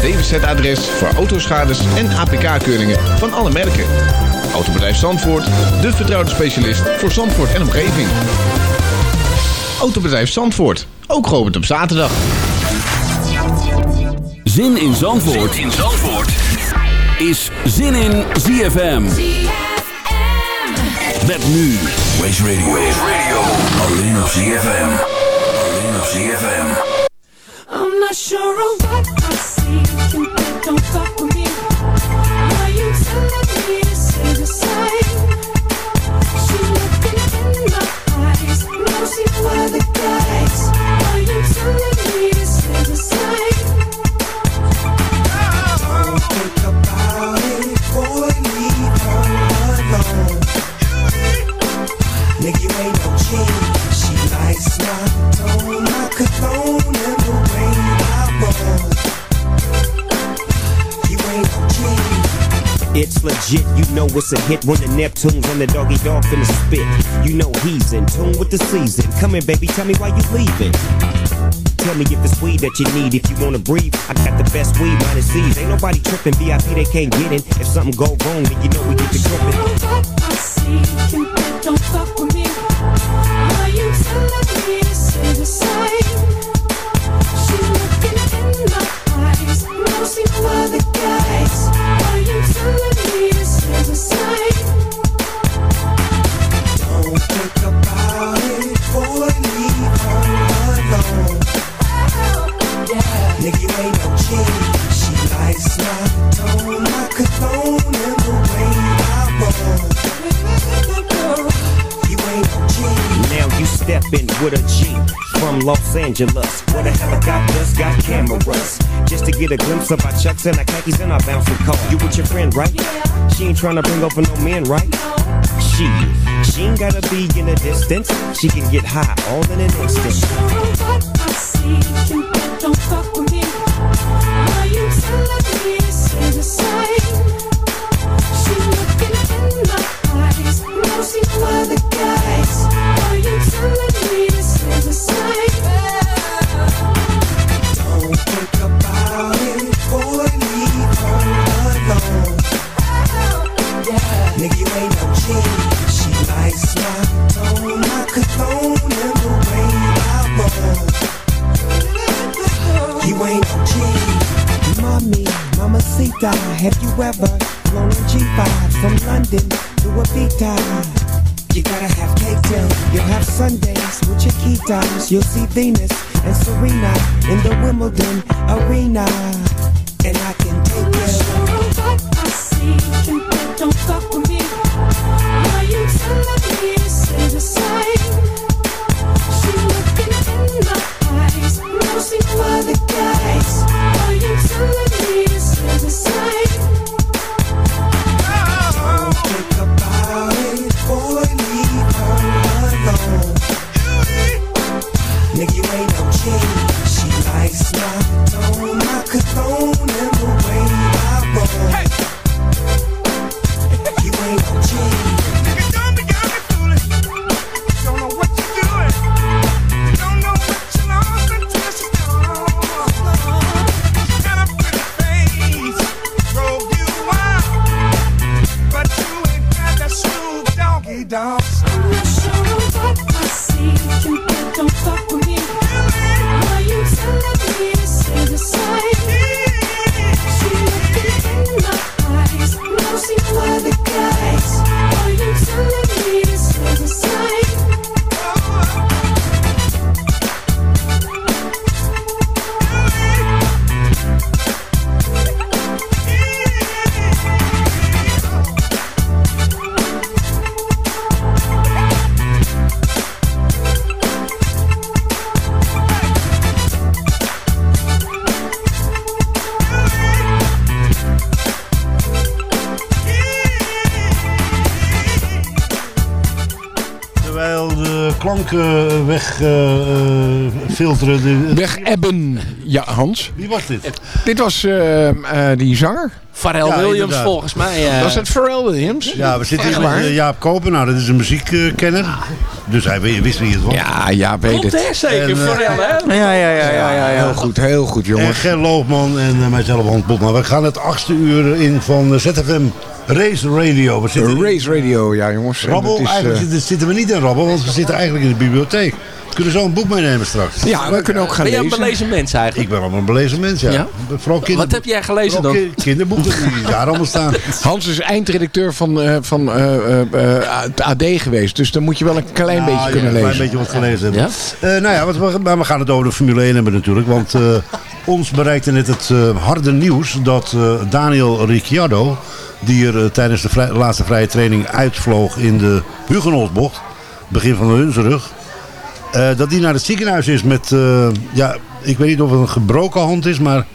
DWZ-adres voor autoschades en APK-keuringen van alle merken. Autobedrijf Zandvoort, de vertrouwde specialist voor Zandvoort en omgeving. Autobedrijf Zandvoort, ook geopend op zaterdag. Zin in Zandvoort, zin in Zandvoort. is Zin in ZFM. Met nu Race Radio. Race Radio. Alleen op ZFM. Alleen op ZFM. I'm not sure of what don't fuck with me. Are you telling me It's legit, you know it's a hit when the Neptunes and the doggy dog finna spit. You know he's in tune with the season. Come here, baby, tell me why you leaving. Tell me if it's weed that you need. If you wanna breathe, I got the best weed, minus C's. Ain't nobody tripping, VIP they can't get in. If something go wrong, then you know we get to. You don't fuck with me. Los Angeles, where the helicopters got cameras. Just to get a glimpse of our chucks and our khakis and our bouncing car. You with your friend, right? She ain't trying to bring over no men, right? She, she ain't gotta be in the distance. She can get high all in an instant. Don't fuck with me. Are you have you ever flown a G5 from London to Ibiza? You gotta have cake till you'll have Sundays with your key times. You'll see Venus and Serena in the Wimbledon arena. Eh, weg eh, eh, Weg ebben. Ja, Hans. Wie was dit? Dit was eh, eh, die zanger. Pharrell Ja, Williams inderdaad. volgens mij. eh, Was het Pharrell Williams? Ja, we zitten hier met Jaap Koper. Nou, dat is een muziekkenner. Dus hij wist wie het was. Ja, ja, weet Klopt het. zeker. En, Pharrell hè. Ja, ja, ja, ja, ja. Heel goed, heel goed En jongens. Ger Loogman en mijzelf, Hans Botman. We gaan het achtste uur in van ZFM Race Radio. We zitten in Race Radio, ja jongens. En Rabbel. het is, eh, Eigenlijk zitten, zitten we niet in Rabbel, want we zitten eigenlijk in de bibliotheek. We kunnen zo een boek meenemen straks. ja, we kunnen ook gaan Ben jij een lezen. belezen mens Ik eigenlijk? ben wel een belezen mens, ja. Ja? Vooral kinderboeken. Wat heb jij gelezen Vooral dan? ki- Kinderboeken die daar allemaal staan. Hans is eindredacteur van, eh, van eh, eh, eh, het AD geweest. Dus dan moet je wel een klein Ja, beetje ja, kunnen Een klein lezen. beetje wat gelezen hebben. Ja? Eh, nou ja, wat we, maar we gaan het over de Formule 1 hebben natuurlijk. Want eh, ons bereikte net het eh, harde nieuws dat eh, Daniel Ricciardo... die er eh, tijdens de laatste vrije training uitvloog in de Hugenholzbocht... begin van de Hunsrug... eh, dat die naar het ziekenhuis is met... eh, ja, ik weet niet of het een gebroken hand is, maar...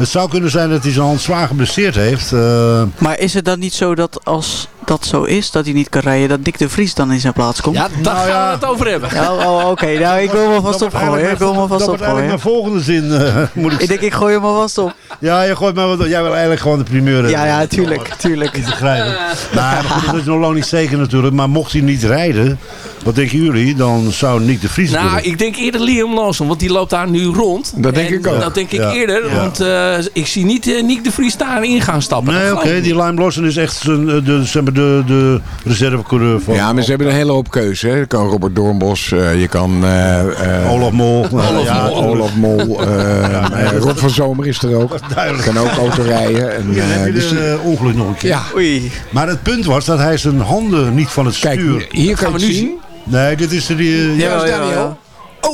Het zou kunnen zijn dat hij zijn hand zwaar geblesseerd heeft. Eh, Maar is het dan niet zo dat als dat zo is, dat hij niet kan rijden, dat Dick de Vries dan in zijn plaats komt? Ja, daar Nou gaan ja. we het over hebben. Ja, oh, oké. Nou, ik wil hem alvast dat wordt opgooien. eigenlijk Ik wil hem mijn- alvast Dat opgooien. mijn volgende zin, eh, moet ik Ik denk, ik gooi hem alvast op. Ja, je gooit maar wat. Jij wil eigenlijk gewoon de primeur hebben. Ja, ja, tuurlijk, tuurlijk. Niet begrijpen. Nou, goed, dat is nog lang niet zeker natuurlijk. Maar mocht hij niet rijden, wat denken jullie? Dan zou Nick de Vries Nou, ik denk eerder Liam Lawson, want die loopt daar nu rond. Dat denk En ik ook. Dat denk ik Ja. eerder, Ja. want eh, ik zie niet eh, Nick de Vries daarin gaan stappen. Nee, oké. Die. Lime is echt zijn, eh, de, maar de, de reservecoureur van Ja, maar ze hebben een hele hoop keuze. Hè. Je kan Robert Doornbos, eh, je kan eh, eh, Olaf Mol. ja, Olaf Mol, eh, eh, Rob van Zomer is er ook. duidelijk. Kan ook auto rijden. En, Hier eh, heb je dus, de eh, ongeluk nog een keer. ja, Oei. Maar het punt was dat hij zijn handen niet van het kijk, stuur... hier kan we het nu zien. Nee, dit is de... die, Ja, is ja, ja.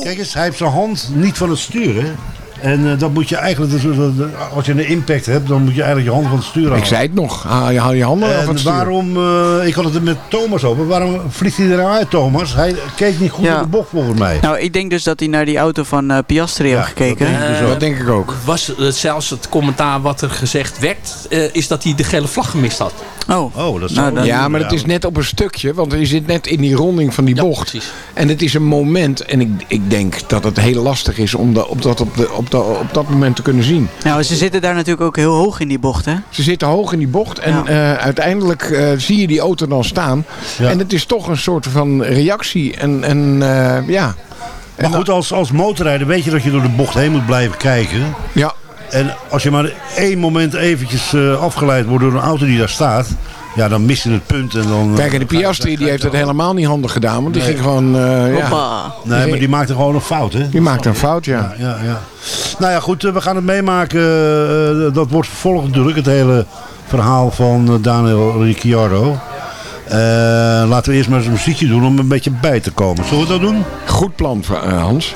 Kijk eens, hij heeft zijn hand niet van het stuur, hè. En eh, dat moet je eigenlijk, als je een impact hebt, dan moet je eigenlijk je hand van het stuur houden. Ik zei het nog. Haal je, haal je handen af van En het stuur. waarom, eh, ik had het met Thomas over, waarom vliegt hij er nou uit, Thomas? Hij keek niet goed Ja. in de bocht volgens mij. Nou, ik denk dus dat hij naar die auto van eh, Piastri Ja, heeft gekeken. dat denk ik dus ook. Dat denk ik ook. Was zelfs het commentaar wat er gezegd werd, eh, is dat hij de gele vlag gemist had. Oh, Oh, dat is Nou, dan- Ja, maar het is net op een stukje, want je zit net in die ronding van die Ja, bocht. precies. En het is een moment, en ik, ik denk dat het heel lastig is om dat op, dat, op, de, op, dat, op dat moment te kunnen zien. nou, ze zitten daar natuurlijk ook heel hoog in die bocht, hè? Ze zitten hoog in die bocht en Ja. eh, uiteindelijk eh, zie je die auto dan staan. Ja. En het is toch een soort van reactie. En, en eh, ja. Maar goed, als, als motorrijder weet je dat je door de bocht heen moet blijven kijken. ja, En als je maar één moment eventjes eh, afgeleid wordt door een auto die daar staat, ja, dan mis je het punt. En dan, kijk, en de Piastri die heeft het helemaal niet handig gedaan. Want die ging gewoon, eh, ja, Hoppa. Nee, maar die maakte gewoon een fout, hè? die maakte een fout, ja. Ja, ja, ja. Nou ja, goed, eh, we gaan het meemaken. Eh, dat wordt vervolgd natuurlijk, het hele verhaal van Daniel Ricciardo. Eh, laten we eerst maar eens een muziekje doen om een beetje bij te komen. Zullen we dat doen? Goed plan, eh, Hans.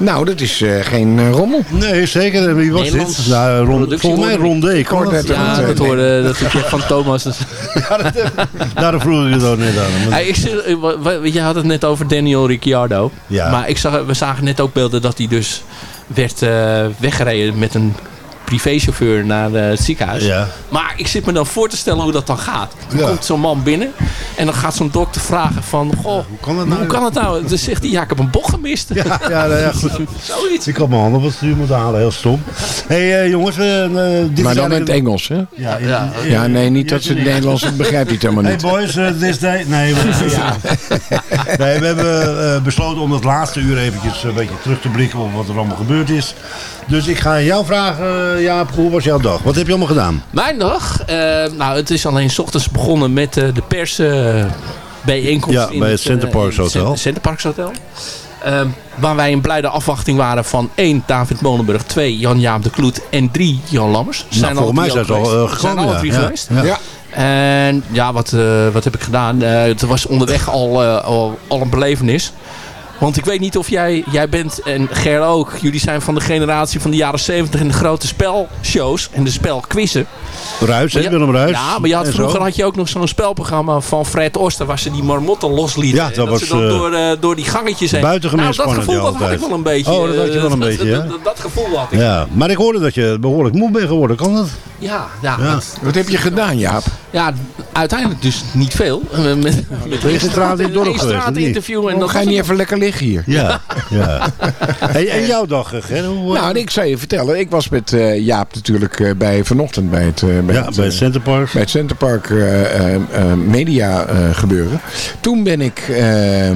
Nou, dat is eh, geen eh, rommel. Nee, zeker. Wie was Nederlands dit? Nou, volgens mij hoorde Ron D. Kan hoorde dat? het Ja, eh, dat hoorde dat ik van Thomas. Dus. Daarom vroeg ik het ook net aan. ik eh, je had het net over Daniel Ricciardo. Ja. Maar ik zag, we zagen net ook beelden dat hij dus werd eh, weggereden met een privéchauffeur naar eh, het ziekenhuis. Ja. Maar ik zit me dan voor te stellen hoe dat dan gaat. Dan Ja. komt zo'n man binnen en dan gaat zo'n dokter vragen van... Goh, hoe kan het nou? Hoe kan het nou? Dan zegt hij, ja, ik heb een bocht gemist. Ja, ja, nou ja, goed. Zoiets. Ik had mijn handen op het stuur moeten halen, heel stom. Hé hey, eh, jongens, eh, eh, dit Maar dan in het Engels, hè? Ja, Ja. Ja, nee, niet dat ze het Nederlands dat begrijpt hij het helemaal Hey niet. boys, uh, this day... Nee, we, ja. nee, we hebben eh, besloten om het laatste uur eventjes een beetje terug te blikken op wat er allemaal gebeurd is. Dus ik ga jou vragen, eh, Jaap, hoe was jouw dag? Wat heb je allemaal gedaan? Mijn dag? eh, nou, het is alleen 's ochtends begonnen met eh, de pers bijeenkomst. Ja, in bij het Center Parks in het Hotel. Cent- Center Parks Hotel. Ehm, waar wij in blijde afwachting waren van 1. David Molenburg, 2. Jan-Jaap de Kloet en 3. Jan Lammers. Nou, volgens mij zijn ze al geweest. eh, Zijn alle ja. drie Ja, geweest. ja. Ja. En ja, wat, eh, wat heb ik gedaan? Eh, het was onderweg al, eh, al, al een belevenis. Want ik weet niet of jij, jij bent en Ger ook. Jullie zijn van de generatie van de jaren 70 en de grote spelshows en de spelquizzen. Ruis, hè, Ja, Willem Ruis. Ja, maar je had, zo. vroeger had je ook nog zo'n spelprogramma van Fred Oster waar ze die marmotten loslieten. Ja, En dat was, ze dan eh, door, eh, door die gangetjes heen. buitengemeen nou, dat gevoel dat had ik altijd. wel een beetje. Oh, dat had je wel een eh, beetje, dat, dat, dat gevoel had ik. Ja, maar ik hoorde dat je behoorlijk moe bent geworden. Kan dat? Ja, ja, Ja. dat- Wat heb je gedaan, Jaap? ja, uiteindelijk dus niet veel. Met, met, met een dat ga je was niet het. even lekker liggen hier? Ja, ja. Hey, en jouw dag, Ger? Hoe, eh, Nou, ik zou je vertellen. Ik was met eh, Jaap natuurlijk eh, bij vanochtend bij het, eh, bij ja, het, bij het eh, Center Park. bij het Centerpark eh, eh, eh, Media eh, gebeuren. Toen ben ik... ehm,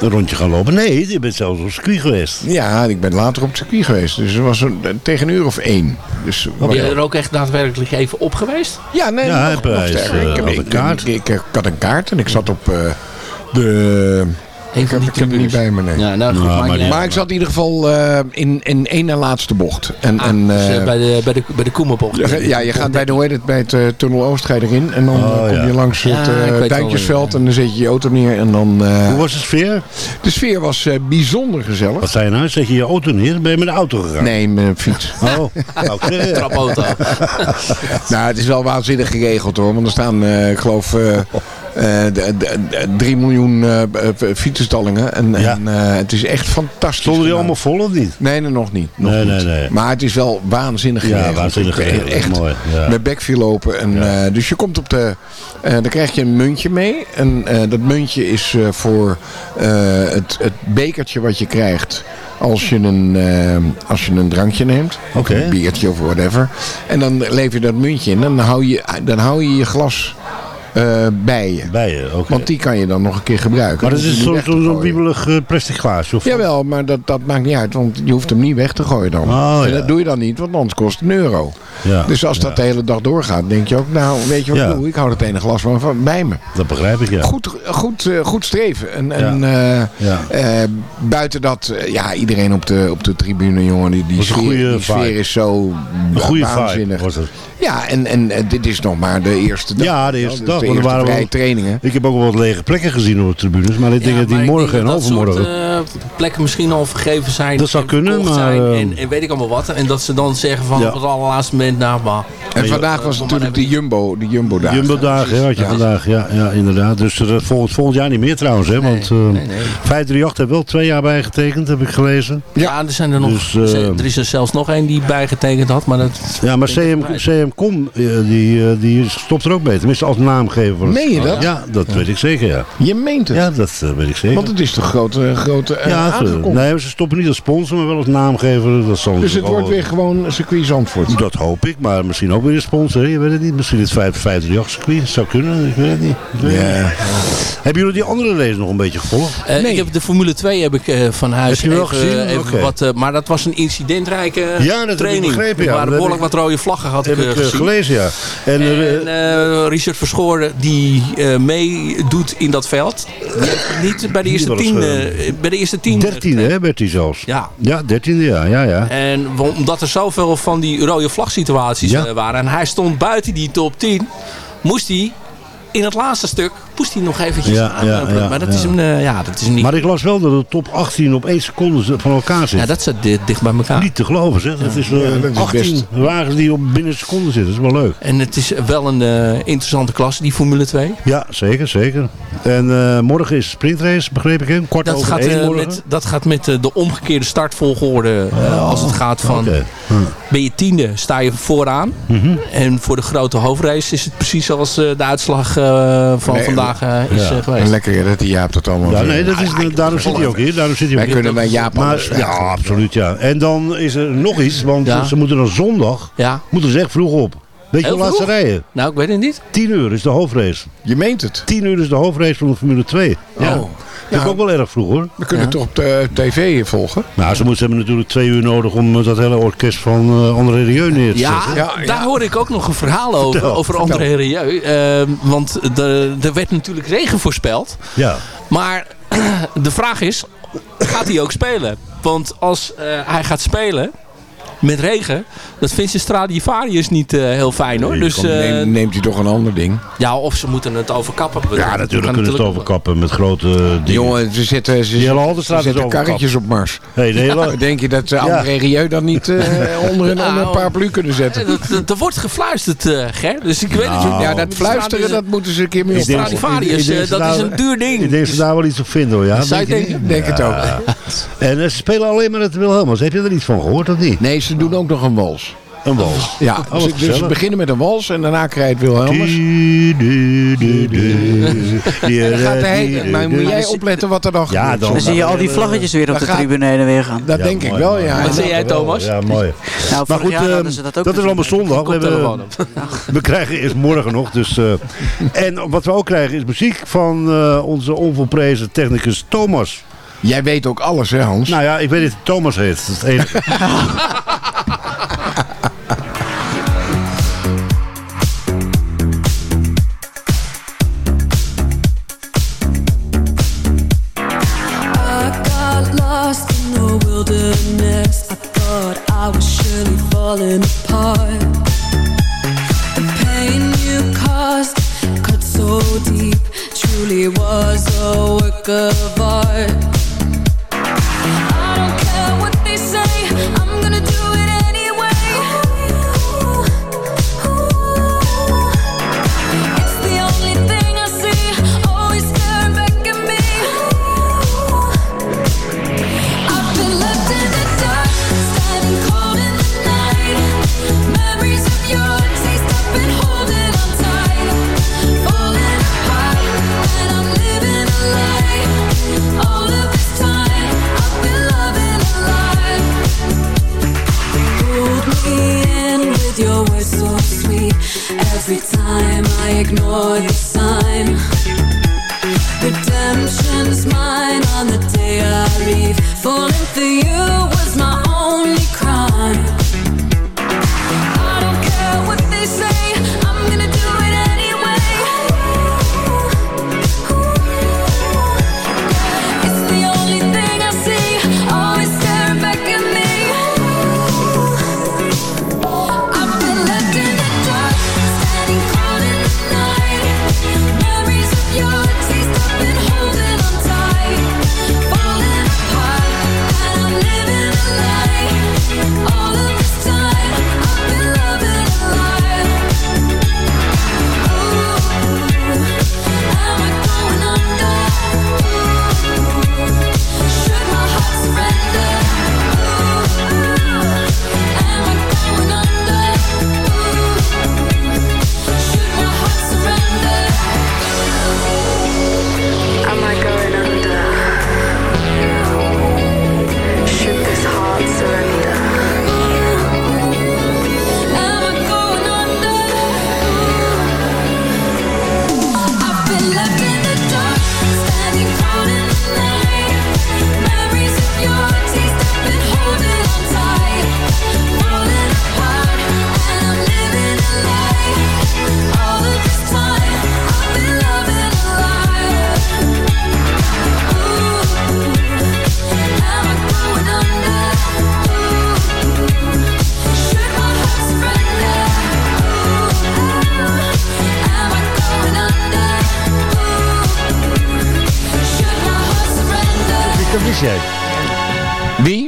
Een rondje gaan lopen. Nee, je bent zelfs op circuit geweest. ja, ik ben later op het circuit geweest. Dus het was een, tegen een uur of één. Dus, Ben je er ook echt daadwerkelijk even op geweest? Ja, nee, Ja, nog, nog is, eh, ik, heb- had een ik- kaart. Ik, ik, ik had een kaart en ik zat op eh, de... Een Ik heb, ik heb het niet bij me, nee. Ja, nou goed, Nou, maar. Maar ik zat in ieder geval eh, in, in één na laatste bocht. En, Ah, en, dus, eh, eh, bij de, bij de, bij de Koemenbocht. ja, je gaat bij de, hoe heet het, bij het Tunnel Oost ga je erin. En dan Oh, kom ja. je langs het uh, Duintjesveld. En dan zet je je auto neer. En dan, eh, Hoe was de sfeer? de sfeer was eh, bijzonder gezellig. Wat zei je nou? Zet je je auto neer? Ben je met de auto gegaan? Nee, met een fiets. Oh, nou, zeg, Trapauto. nou, het is wel waanzinnig geregeld hoor. Want er staan, eh, ik geloof, 3 miljoen eh, b- fietsenstallingen. En, Ja. en eh, het is echt fantastisch. Stonden die allemaal vol of niet? Nee, nee, nog niet. Nog Nee, niet. nee, nee. Maar het is wel waanzinnig Ja, geregeld. waanzinnig ben geregeld. Echt Mooi, ja. met bekviel lopen. En, Ja. eh, dus je komt op de... eh, dan krijg je een muntje mee. En eh, dat muntje is eh, voor eh, het, het bekertje wat je krijgt... Als je een, eh, als je een drankje neemt. Een biertje of whatever. En dan lever je dat muntje in. En dan hou je dan hou je, je glas eh, bij je. Bij je, oké. Want die kan je dan nog een keer gebruiken. Maar dat is zo'n zo, wiebelig eh, plastic glaasje? Of... Jawel, maar dat, dat maakt niet uit, want je hoeft hem niet weg te gooien dan. Oh, en ja. dat doe je dan niet, want anders kost het een euro. Ja, dus als dat de hele dag doorgaat, denk je ook, nou, weet je wat ik doe? Ik hou het ene glas van, van bij me. Dat begrijp ik, ja. Goed, goed, eh, goed streven. En, en buiten dat, ja, iedereen op de, op de tribune, jongen, die, die, sfeer, die sfeer is zo Een goede waanzinnig. vibe was het. Ja, en, en eh, dit is nog maar de eerste dag. Ja, de eerste Dus dag, De want er waren wel- vrije trainingen. Ik heb ook wel wat lege plekken gezien op de tribunes. Maar ik denk dat die morgen en overmorgen... eh, plekken misschien al vergeven zijn. Dat zou en kunnen, maar, zijn eh, en, en weet ik allemaal wat. En dat ze dan zeggen van Ja. op het allerlaatste moment, nou maar... En vandaag eh, was natuurlijk de Jumbo, de Jumbo dagen. Jumbo dagen hè, had je Ja. vandaag. Ja, ja, inderdaad. Dus er, volgend, volgend jaar niet meer trouwens. Hè, want eh nee, nee. 538 heeft wel twee jaar bijgetekend, heb ik gelezen. Ja, er zijn er nog. Dus, eh, er is er zelfs nog één die bijgetekend had, maar dat. Ja, maar CM, CM.com eh, die, eh, die stopt er ook mee. Tenminste als naamgever Meen je dat? Ja, dat weet ik zeker, ja. Je meent het. Ja, dat eh, weet ik zeker. Want het is toch grote, grote eh, Ja, ze, aangekondigd. nee, ze stoppen niet als sponsor, maar wel als naamgever. Dat zal Dus het wordt weer gewoon circuit Zandvoort. Dat hoop ik, maar misschien ook weer een sponsor. Je weet het niet. Misschien het 538 circuit. Zou kunnen, ik weet het niet. Weet Ja. niet. Hebben jullie die andere race nog een beetje gevolgd? Eh, Ik heb de Formule 2 heb ik eh, van huis Heb je wel even, gezien? even Oké. wat, eh, maar dat was een incidentrijke Ja, dat heb ik training. begrepen, ja. Er waren Dat behoorlijk wat rode vlaggen had Heb eh, ik eh, gezien. gelezen, ja. En, En eh, eh, Richard Verschoren die eh, meedoet in dat veld. Die heeft niet bij de eerste tien. eh, eh, bij de eerste tien. dertiende hè, werd hij zelfs. Ja. Ja, dertiende, ja. ja, ja. En omdat er zoveel van die rode vlagsituaties Ja. eh, waren. En hij stond buiten die top 10. Moest hij in het laatste stuk moest hij nog eventjes Ja, aan- ja, ja, maar dat ja. is hem, eh, ja, dat is hem niet. Maar ik las wel dat de top 18 op 1 seconde van elkaar zit. ja, dat zit di- dicht bij elkaar. Niet te geloven, zeg. Dat is, eh, Ja, dat is 18 best. wagens die op binnen een seconde zitten. Dat is wel leuk. En het is wel een eh, interessante klasse, die Formule 2. Ja, zeker, zeker. En eh, morgen is sprintrace, begreep ik, hè? Kwart Dat over gaat, één eh, met, dat gaat met eh, de omgekeerde startvolgorde. eh, als het gaat van, Oké. Hm. ben je tiende, sta je vooraan. Mhm. En voor de grote hoofdrace is het precies zoals eh, de uitslag eh, van Nee, vandaag eh, is ja. eh, geweest. Lekker hè, dat die Jaap dat allemaal... Ja, nee, dat is, daarom zit hij ook hier. Daarom zit hij Wij ook hier. kunnen bij Jaap Maar, ja, absoluut, ja. En dan is er nog iets, want Ja. ze moeten dan zondag, Ja, moeten ze echt vroeg op. Weet je hoe laat ze rijden? nou ik weet het niet. 10 uur is de hoofdrace. Je meent het. 10 uur is de hoofdrace van de Formule 2. Ja. Oh. Dat is ook wel erg vroeg hoor. We kunnen Ja. het toch op de tv volgen? Nou, ze moeten hebben natuurlijk twee uur nodig om eh, dat hele orkest van eh André Rieu neer te Ja, zetten. Ja, ja. daar hoor ik ook nog een verhaal over, Vertel, over vertel. André Rieu. Eh, want de- er werd natuurlijk regen voorspeld. Ja. Maar de vraag is, gaat hij ook spelen? Want als eh, hij gaat spelen met regen, dat vindt zijn Stradivarius niet eh, heel fijn hoor. Nee, Dus kan- eh, Neem, neemt hij toch een ander ding? ja, of ze moeten het overkappen. Ja, natuurlijk kunnen ze het overkappen met grote eh, dingen. Jongen, ze zetten, ze, ze zetten karretjes op Mars. Hey, de hele... Denk je dat uh, André Rieu dan niet eh, onder, een, Nou, onder een paraplu kunnen zetten? Dat- dat- Er wordt gefluisterd, eh, Ger. Dus ik weet niet Nou, of Ja, dat fluisteren, dat moeten ze een keer mee Ik denk- oppassen. Stradivarius, eh, ze dat is een duur ding. Ik denk ze daar wel iets op vinden hoor. Ja, je denk je denken? niet? Denk het ook. En eh, ze spelen alleen maar het Wilhelmus. Heb je er iets van gehoord of niet? Nee, ze doen ook nog een wals. Een wals. Ja, wat ze, dus ze beginnen met een wals en daarna krijgt Wilhelmus. Dan gaat hele, maar moet jij opletten wat er dan Ja, gebeurt. dan- Dan zie je al die vlaggetjes weer op de tribune heen en weer gaan. Dat Ja, denk ik wel, ja. Wat dan- jij, Thomas? Ja, mooi. Nou, Maar vorig goed, eh, ze dat ook dat is allemaal zondag. We, hebben, we krijgen eerst morgen nog. Dus, eh, en wat we ook krijgen is muziek van eh, onze onvolprezen technicus Thomas. Jij weet ook alles, hè Hans? Nou ja, ik weet of Thomas heet. Dat is het enige. Wilderness. I thought I was surely falling apart.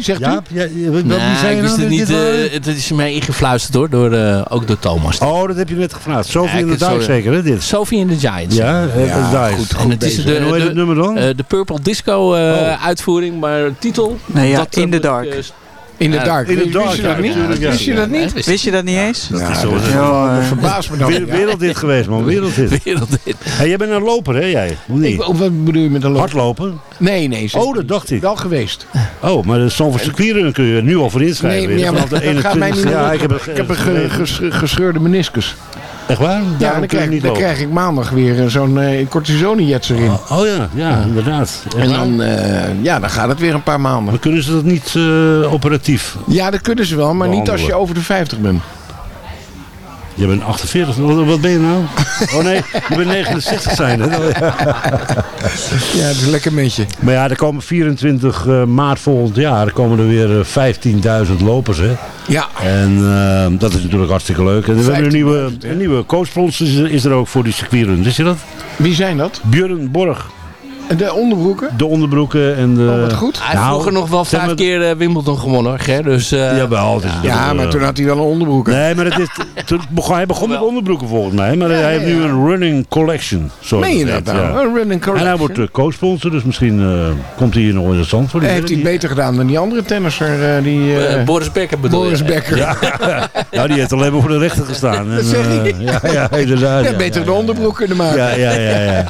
Zegt Jaap? Ja, wie Nee, zei ik je nou? het niet. Eh, het is mij ingefluisterd hoor, door, eh, ook door Thomas. Oh, dat heb je net gevraagd. Sophie Ja, in the Dark sorry. zeker, hè, dit? Sophie and the Giants. Ja, eh, Ja, is goed, Dice. En het is de, En hoe heet de, het nummer dan? eh, de Purple Disco eh, Oh. uitvoering, maar titel... Nee, ja, dat, eh, In the Dark. In Ja, dark. in Wist dark, je dat niet? Wist je dat niet? wist Wist je dat niet eens? Ja, is zo. dat Ja, eh, verbaast me dan. Weer- Wereldhit geweest, man. Wereldhit. Werelddit. Hey, jij bent een loper, hè, jij? Ik, wat bedoel je met een loop? Hardlopen? Nee, nee. Oh, dat dacht ik. Wel geweest. Oh, maar de Zandvoortse kun je nu al voor inschrijven. Nee, ja, maar de dat gaat mij niet 21e. Ja, ik heb, een- ik heb een ge- ges- gescheurde meniscus. Echt waar? Ja, dan krijg, niet dan krijg ik maandag weer eh, zo'n uh, cortisonejets erin. Oh ja, ja, inderdaad. Echt En dan, eh, ja, dan gaat het weer een paar maanden. Maar kunnen ze dat niet eh, operatief? Ja, dat kunnen ze wel, maar niet als je over de 50 bent. Je bent 48, wat, wat ben je nou? Oh nee, je bent 69 zijn hè? Ja, dat is een lekker beetje. Maar ja, er komen 24 eh, maart volgend jaar er komen er weer eh, 15.000 lopers hè. Ja, En eh, dat is natuurlijk hartstikke leuk. En we hebben een nieuwe, 15.000, hè? een nieuwe coachsponsor er, is er ook voor die circuitrun. Wist je dat? wie zijn dat? Björn Borg. De onderbroeken? De onderbroeken en de... Oh, wat goed. Hij heeft Nou, vroeger nog wel vijf keer eh, Wimbledon gewonnen hoor, Ger. Dus, eh, Jawel, is Ja, maar toen had hij wel een onderbroeken. Nee, maar het is, toen begon, hij begon met onderbroeken volgens mij. Maar hij heeft nu een running collection. Meen je dat nou? ja. Een running En collection. hij wordt de coachsponsor, dus misschien eh, komt hij hier nog interessant voor. Heeft hij het beter gedaan dan die andere tennisser? eh, die, Boris Becker bedoel Boris je? Becker. Ja, Nou, die heeft alleen maar voor de rechter gestaan. En, zeg je. eh, ja, ja, inderdaad. Ja, beter de onderbroek kunnen maken. Ja, ja, ja. ja.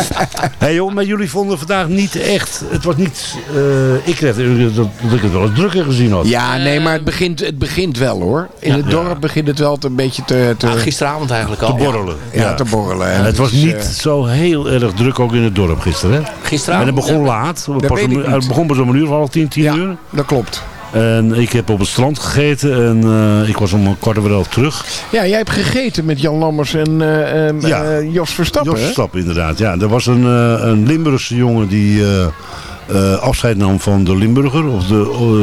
hey, joh, maar jullie vonden vandaag niet echt... Het was niet... eh, ik kreeg dat, dat ik het wel eens drukker gezien had. Ja, nee, maar het begint, het begint wel hoor. In het dorp begint het wel te- een beetje te, te, Ah, gisteravond eigenlijk al. Te borrelen. ja, te borrelen. En het was niet eh, zo heel erg druk ook in het dorp gisteren. Hè? En Gisteravond. het begon ja. laat. Pas weet om- ik niet. het begon pas om een uur, of half tien, tien ja, uur. dat klopt. En ik heb op het strand gegeten en eh, ik was om een kwart over elf terug. Ja, jij hebt gegeten met Jan Lammers en eh, ehm, Ja. eh, Jos Verstappen. Jos hè? Verstappen inderdaad. Ja, er was een, eh, een Limburgse jongen die eh, eh, afscheid nam van de Limburger. Of de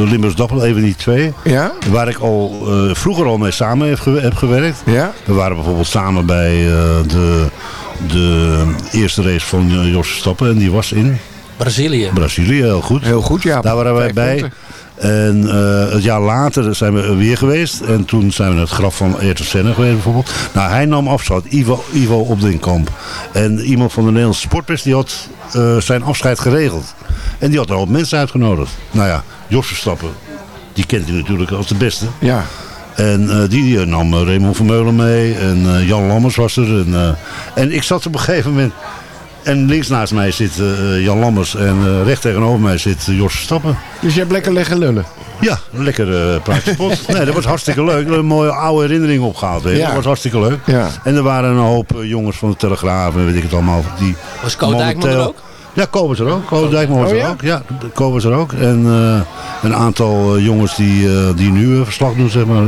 uh, Limburgs Dappel, even die twee. Ja, Waar ik al eh, vroeger al mee samen heb, gew- heb gewerkt. ja. We waren bijvoorbeeld samen bij eh, de, de eerste race van Jos Verstappen. En die was in Brazilië. Brazilië, heel goed. Heel goed, ja. Daar waren wij bij. punten. En eh, het jaar later zijn we weer geweest. En toen zijn we naar het graf van Ayrton Senna geweest bijvoorbeeld. Nou, hij nam afscheid. Ivo, Ivo Opdenkamp. En iemand van de Nederlandse sportpers die had eh, zijn afscheid geregeld. En die had er al mensen uitgenodigd. Nou ja, Jos Verstappen. Die kent hij natuurlijk als de beste. Ja. En eh, die eh, nam eh, Raymond Vermeulen mee. En eh, Jan Lammers was er. En, eh, en ik zat op een gegeven moment... En links naast mij zit eh, Jan Lammers. En eh, recht tegenover mij zit eh, Jos Verstappen. Dus je hebt lekker leggen lullen. Ja, een lekker eh praatje spot. Nee, dat was hartstikke leuk. Een mooie oude herinnering opgehaald. Ja. Dat was hartstikke leuk. Ja. En er waren een hoop jongens van de Telegraaf en weet ik het allemaal. Die Was Ko Dijkman er ook? Ja, Ko was er ook. Ko Dijkman was Oh, er ja? ook. Ja, er ook. En eh, een aantal jongens die, eh, die nu verslag doen, zeg maar.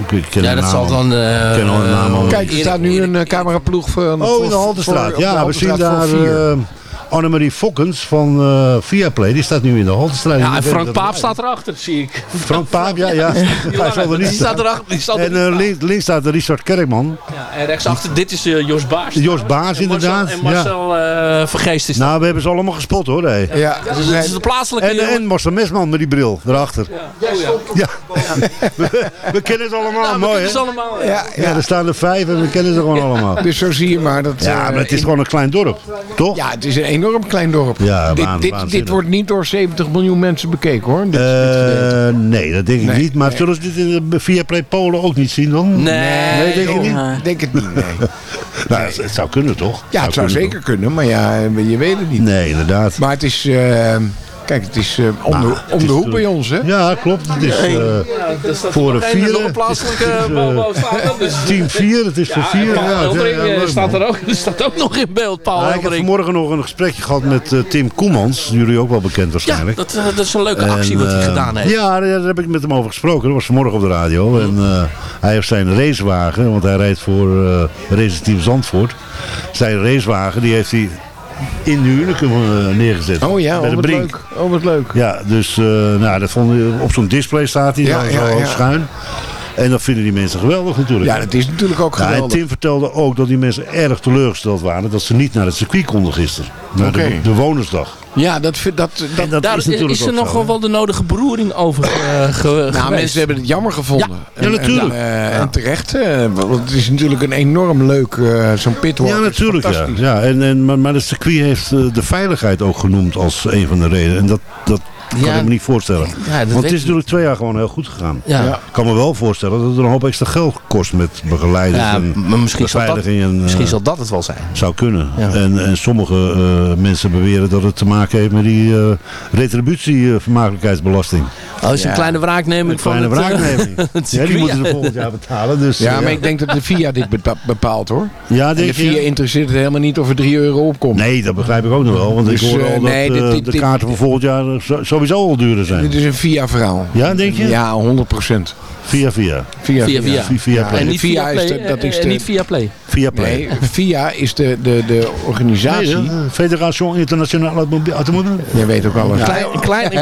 Ik, ik ken Ja, dat zal al. dan... eh, Ik ken al de naam al. eh, Kijk, er staat nu een eh, cameraploeg van... Oh, in de Haltestraat. Ja, we zien daar uh, Annemarie Fokkens van eh Viaplay. Die staat nu in de Haltestraat. Ja, en Frank Paap staat erachter, zie ik. Frank Paap, ja. ja. Die, Hij zal er niet die staat erachter. Die staat er En eh, links, links staat Richard Kerkman. Ja, en rechtsachter, dit is eh, Jos Baars. Jos Baars, En Marcel- inderdaad. En Marcel eh Vergeest is Nou, we hebben ze allemaal gespot hoor. Hey. Ja, dat. Dus het is de plaatselijke... En, en Marcel Mesman met die bril erachter. ja. Oh, ja. Ja. we, we kennen ze allemaal Nou, mooi, hè? allemaal. ja. ja, Ja, ja. er staan er vijf en we kennen ze gewoon allemaal. Dus zo zie je maar dat... Ja, maar het is gewoon een klein dorp, toch? Ja, het is een enorm klein dorp. Ja, dit, waan- dit, dit wordt niet door 70 miljoen mensen bekeken hoor. Dit. Eh, nee, dat denk ik Nee, niet. Maar nee. zullen ze dit in de via Play Polen ook niet zien dan? Nee, Nee, denk ik niet. Denk het niet, nee. Nou, het, het zou kunnen toch? Ja, het zou kunnen, zeker kunnen, maar ja, je weet het niet. Nee, inderdaad. Maar het is... eh, kijk, het is eh, om, Nou, de, om is de hoek toch- bij ons, hè? Ja, klopt. Het is eh, Ja, Voor een- vierde. nog een plaatselijke Het is, eh, dus- team 4. Het is voor Ja, 4. en Paul Ja, Eldering, ja, leuk, staat er ook, staat ook nog in beeld, Paul Ja, ik heb vanmorgen nog een gesprekje gehad met Tim Koemans. Jullie ook wel bekend Ja, waarschijnlijk. dat, eh, dat is een leuke actie En, wat hij gedaan heeft. Ja, daar, heb ik met hem over gesproken. Dat was vanmorgen op de radio. En eh, hij heeft zijn racewagen, want hij rijdt voor eh Raceteam Zandvoort. Zijn racewagen, die heeft hij in de Unicum eh, neergezet. Oh ja, bij oh, de wat brink. leuk. Oh, wat leuk. Ja, dus eh, nou, dat vond, op zo'n display staat hij Ja, zo, ja, zo ja. En dat vinden die mensen geweldig natuurlijk. Ja, dat is natuurlijk ook Ja, en geweldig. Tim vertelde ook dat die mensen erg teleurgesteld waren dat ze niet naar het circuit konden gisteren. Naar de, de wonersdag. Ja, dat, dat, dat, dat Daar is is, natuurlijk er ook nog zo, wel de nodige beroering over eh, ge- Nou, geweest. mensen hebben het jammer gevonden. Ja, natuurlijk. En, eh, en terecht. eh, want het is natuurlijk een enorm leuk, eh, zo'n pitwalk. Ja, is natuurlijk. Ja. Ja, en, en, maar, maar het circuit heeft de veiligheid ook genoemd als een van de redenen. En dat, dat kan Ja. ik me niet voorstellen. Ja, dat Want het is natuurlijk twee jaar gewoon heel goed gegaan. Ja. Ja. Ik kan me wel voorstellen dat het een hoop extra geld kost met begeleiders Ja, en maar misschien zal, dat, beveiliging. En, eh, misschien zal dat het wel zijn. Zou kunnen. Ja. En, en sommige eh, mensen beweren dat het te maken heeft met die eh retributie-vermakelijkheidsbelasting. Oh, is een kleine wraakneming Een van kleine het, wraakneming. het ja, die moeten ze volgend jaar betalen. Dus, Ja, maar ik denk dat de VIA dit bepa- bepaalt hoor. ja, de je? VIA interesseert het helemaal niet of er 3 euro opkomt. Nee, dat begrijp ik ook nog wel. Want Dus, ik hoor al nee, dat dit- dit- de kaarten voor volgend jaar zo- sowieso al duurder zijn. Dit is een VIA-verhaal. Ja, denk je? Ja, 100 procent. Via via. Via, Via via. Via Play. En niet VIA via is Play. de- dat is en de- niet via Play. Via Play. Nee, VIA is de, de, de organisatie. Nee, eh, Federation Internationale Automobiel. Jij weet ook alles. Klein, klein,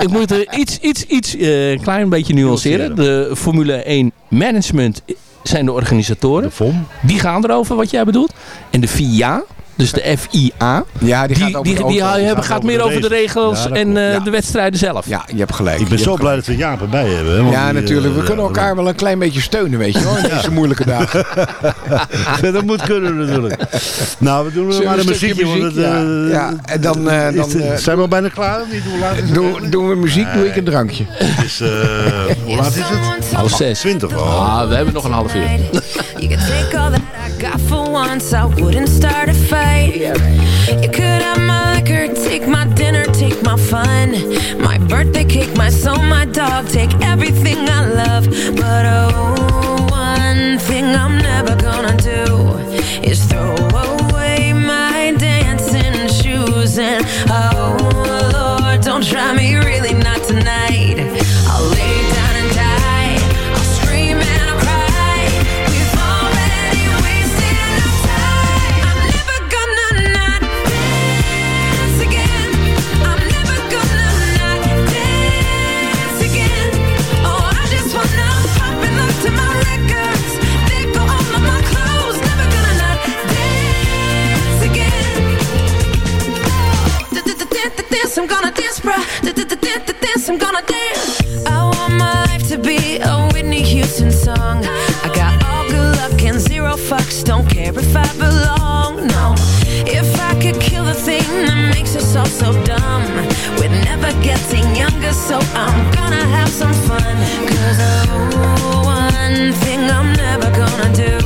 ik moet er iets, iets, iets eh, klein beetje nuanceren. De Formule 1 Management zijn de organisatoren. De FOM. Die gaan erover wat jij bedoelt. En de FIA, dus de FIA, Ja, die, die, gaat over die, de die, hebben, gaat meer de over de regels Ja, en eh, Ja. de wedstrijden zelf. Ja, je hebt gelijk. Ik ben zo blij dat we Jaap erbij hebben. hè, want Ja, die, natuurlijk. We eh, kunnen ja, elkaar wel een klein beetje steunen, weet je wel, in deze moeilijke dagen. dat- dat moet kunnen natuurlijk. Nou, we doen Zullen maar we een een muziekje. want muziek? het, Ja, eh, ja, en dan, eh, is dan, het- eh, zijn we al bijna klaar? of Niet? Hoe laat is het? Doen, doen we muziek, doe ik een drankje. Het is, eh, hoe laat is het? Half zes. 20 al. Ah, we hebben nog een half uur. You could take all that I got for once, I wouldn't start a fight. You could have my liquor, take my dinner, take my fun. My birthday cake, my soul, my dog, take everything I love. But oh, one thing I'm never gonna do is throw away my dancing shoes. And oh, Lord, don't try me really not I'm gonna dance. I want my life to be a Whitney Houston song. I got all good luck and zero fucks. Don't care if I belong. No, if I could kill the thing that makes us all so dumb, we're never getting younger, so I'm gonna have some fun. Cause oh, one thing I'm never gonna do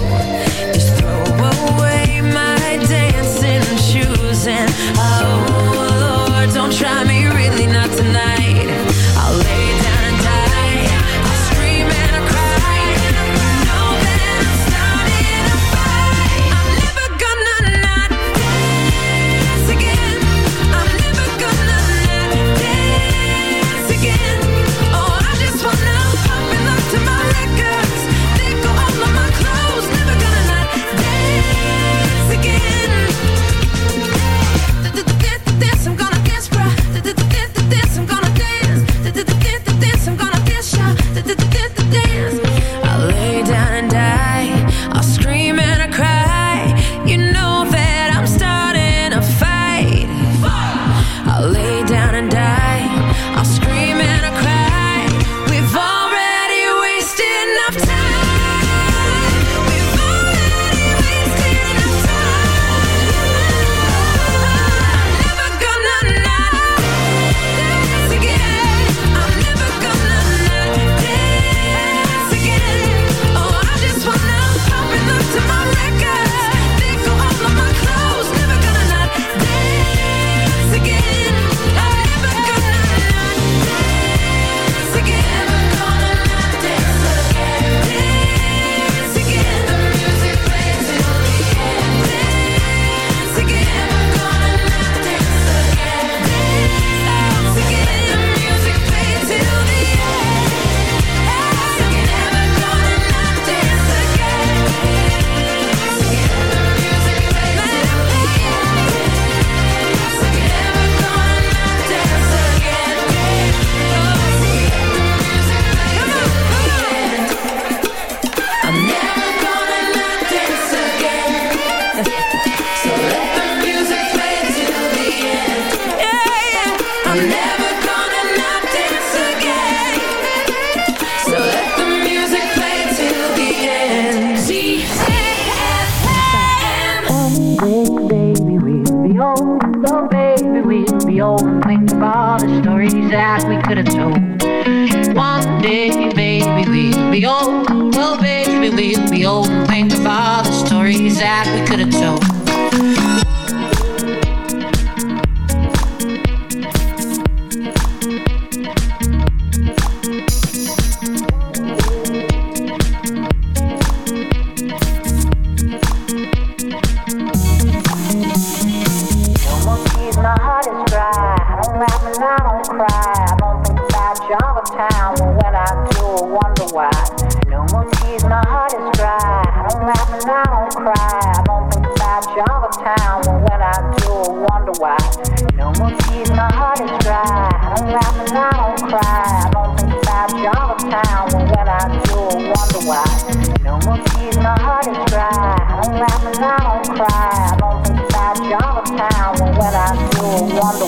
Oh, baby, we'll be old and think of all the stories that we could have told.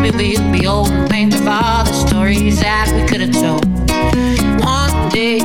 Baby, we'll be old and think all the stories that we could have told. One day,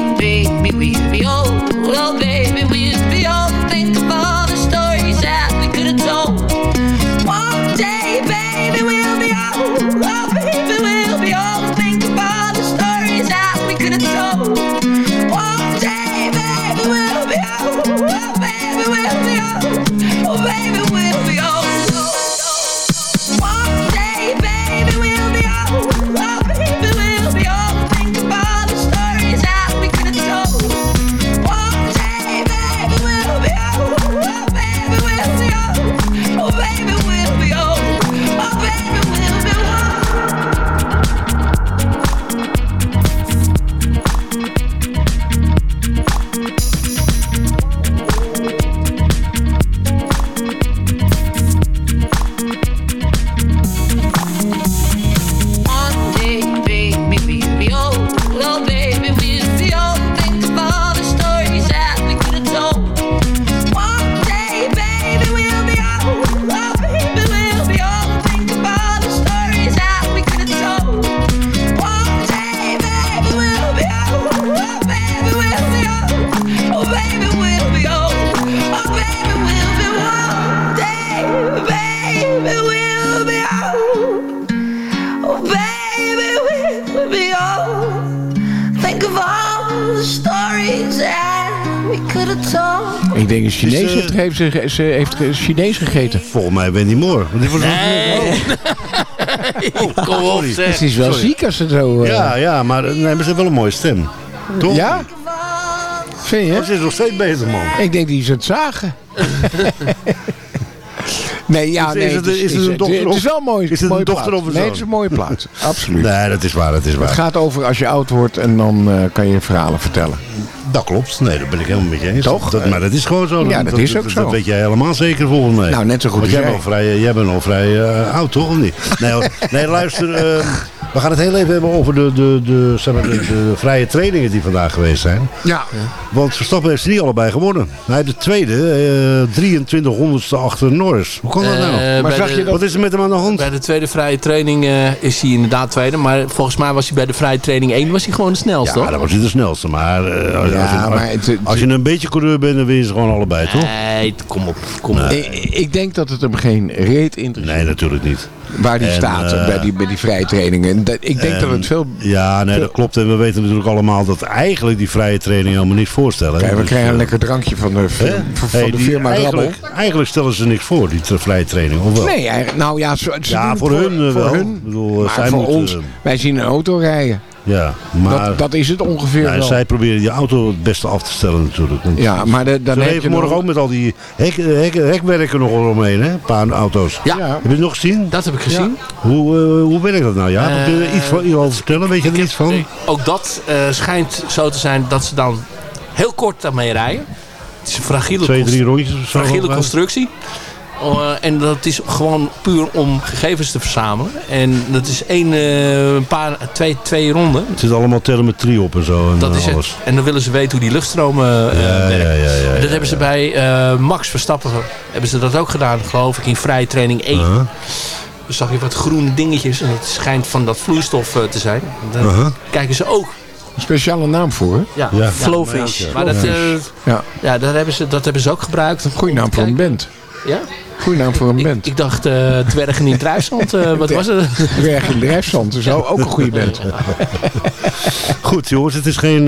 heeft, heeft, ze- ze heeft Chinees gegeten. Volgens mij Wendy Moore. Want die was Kom op, zeg. Ze is wel Sorry. ziek als ze zo... eh, Ja, ja, maar, nee, maar ze heeft wel een mooie stem. Toch? Ja? Vind je? Oh, ze is nog steeds bezig, man. Ik denk die ze het zagen. nee, ja, Is- nee. is het- het is het een dochter het of- is wel mooi. is het een dochter plaat. of een Nee, het is een mooie plaat. Absoluut. Nee, dat is waar, dat is Het waar. gaat over als je oud wordt en dan eh, kan je verhalen vertellen. Dat klopt. Nee, dat ben ik helemaal met je eens. Toch? Dat, maar dat is gewoon zo. Ja, dat is ook zo. Dat weet jij helemaal zeker volgens mij. Nou, net zo goed Want als jij. jij. Bent al vrij, jij bent al vrij eh, oud, toch? Of niet? Nee, nee luister. eh, we gaan het heel even hebben over de, de, de, zeg maar, de, de vrije trainingen die vandaag geweest zijn. Ja. Want Verstappen heeft ze niet allebei gewonnen. Hij de tweede, eh 2300ste achter Norris. Hoe kan dat nou? Eh, bij zag de- je dat- Wat is er met hem aan de hand? Bij de tweede vrije training eh, is hij inderdaad tweede. Maar volgens mij was hij bij de vrije training 1 was hij gewoon de snelste, Ja, dat was hij de snelste. Maar, eh, als, Ja, als je, maar het- het- als je een beetje coureur bent, dan win je ze gewoon allebei, toch? Nee, kom op. Kom op. Ik, ik denk dat het hem geen reet interesseert Nee, natuurlijk niet. waar die En, staat bij, die, bij die vrije trainingen. Ik denk dat het veel... Ja, nee, dat klopt. En we weten natuurlijk allemaal dat eigenlijk die vrije training helemaal niks voorstellen. Kijk, we Dus, krijgen een eh, lekker drankje van de, van, Hey, de die- firma Rabbel. eigenlijk, eigenlijk stellen ze niks voor, die tra- vrije training. Of wel? Nee, nou ja, ze, ze Ja, doen voor hun, eh, voor wel. hun. Ik bedoel, eh, maar zij voor moeten, ons, eh, wij zien een auto rijden. Ja, maar dat, dat is het ongeveer ja, wel. zij proberen die auto het beste af te stellen natuurlijk. Want Ja, maar de, dan heb je vanmorgen nog- ook met al die hek, hek, hekwerken nog omheen, hè? Een paar auto's. Ja, Ja. Heb je het nog gezien? dat heb ik gezien. Hoe, eh, hoe werkt dat nou? Ja, Eh, kun je er iets van vertellen? Weet je er Ik iets van? eh, Ook dat eh, schijnt zo te zijn dat ze dan heel kort daarmee rijden. Het is een fragiele, Twee, drie rondjes of zo? fragiele constructie. Eh, en dat is gewoon puur om gegevens te verzamelen. En dat is één, eh, een paar, twee, twee ronden. Er zit allemaal telemetrie op en zo. En Dat is alles. het. En dan willen ze weten hoe die luchtstromen eh, Ja, werken. ja, ja, dat hebben ze bij Max Verstappen hebben ze dat ook gedaan, geloof ik, in vrije training 1. Uh-huh. Dan zag je wat groene dingetjes en dat schijnt van dat vloeistof te zijn. Daar Uh-huh. kijken ze ook. Een speciale naam voor, hè? Ja, Ja. Flowfish. Maar dat, eh, Ja. ja, dat, hebben ze, dat hebben ze ook gebruikt. Goeie naam voor een band. Ja? Goeie naam voor een Ik, band. ik dacht eh dwergen in Drijfzand. eh, wat was het? Dwerg in Drijfzand. Dus ook een goede band. Goed jongens, het is geen,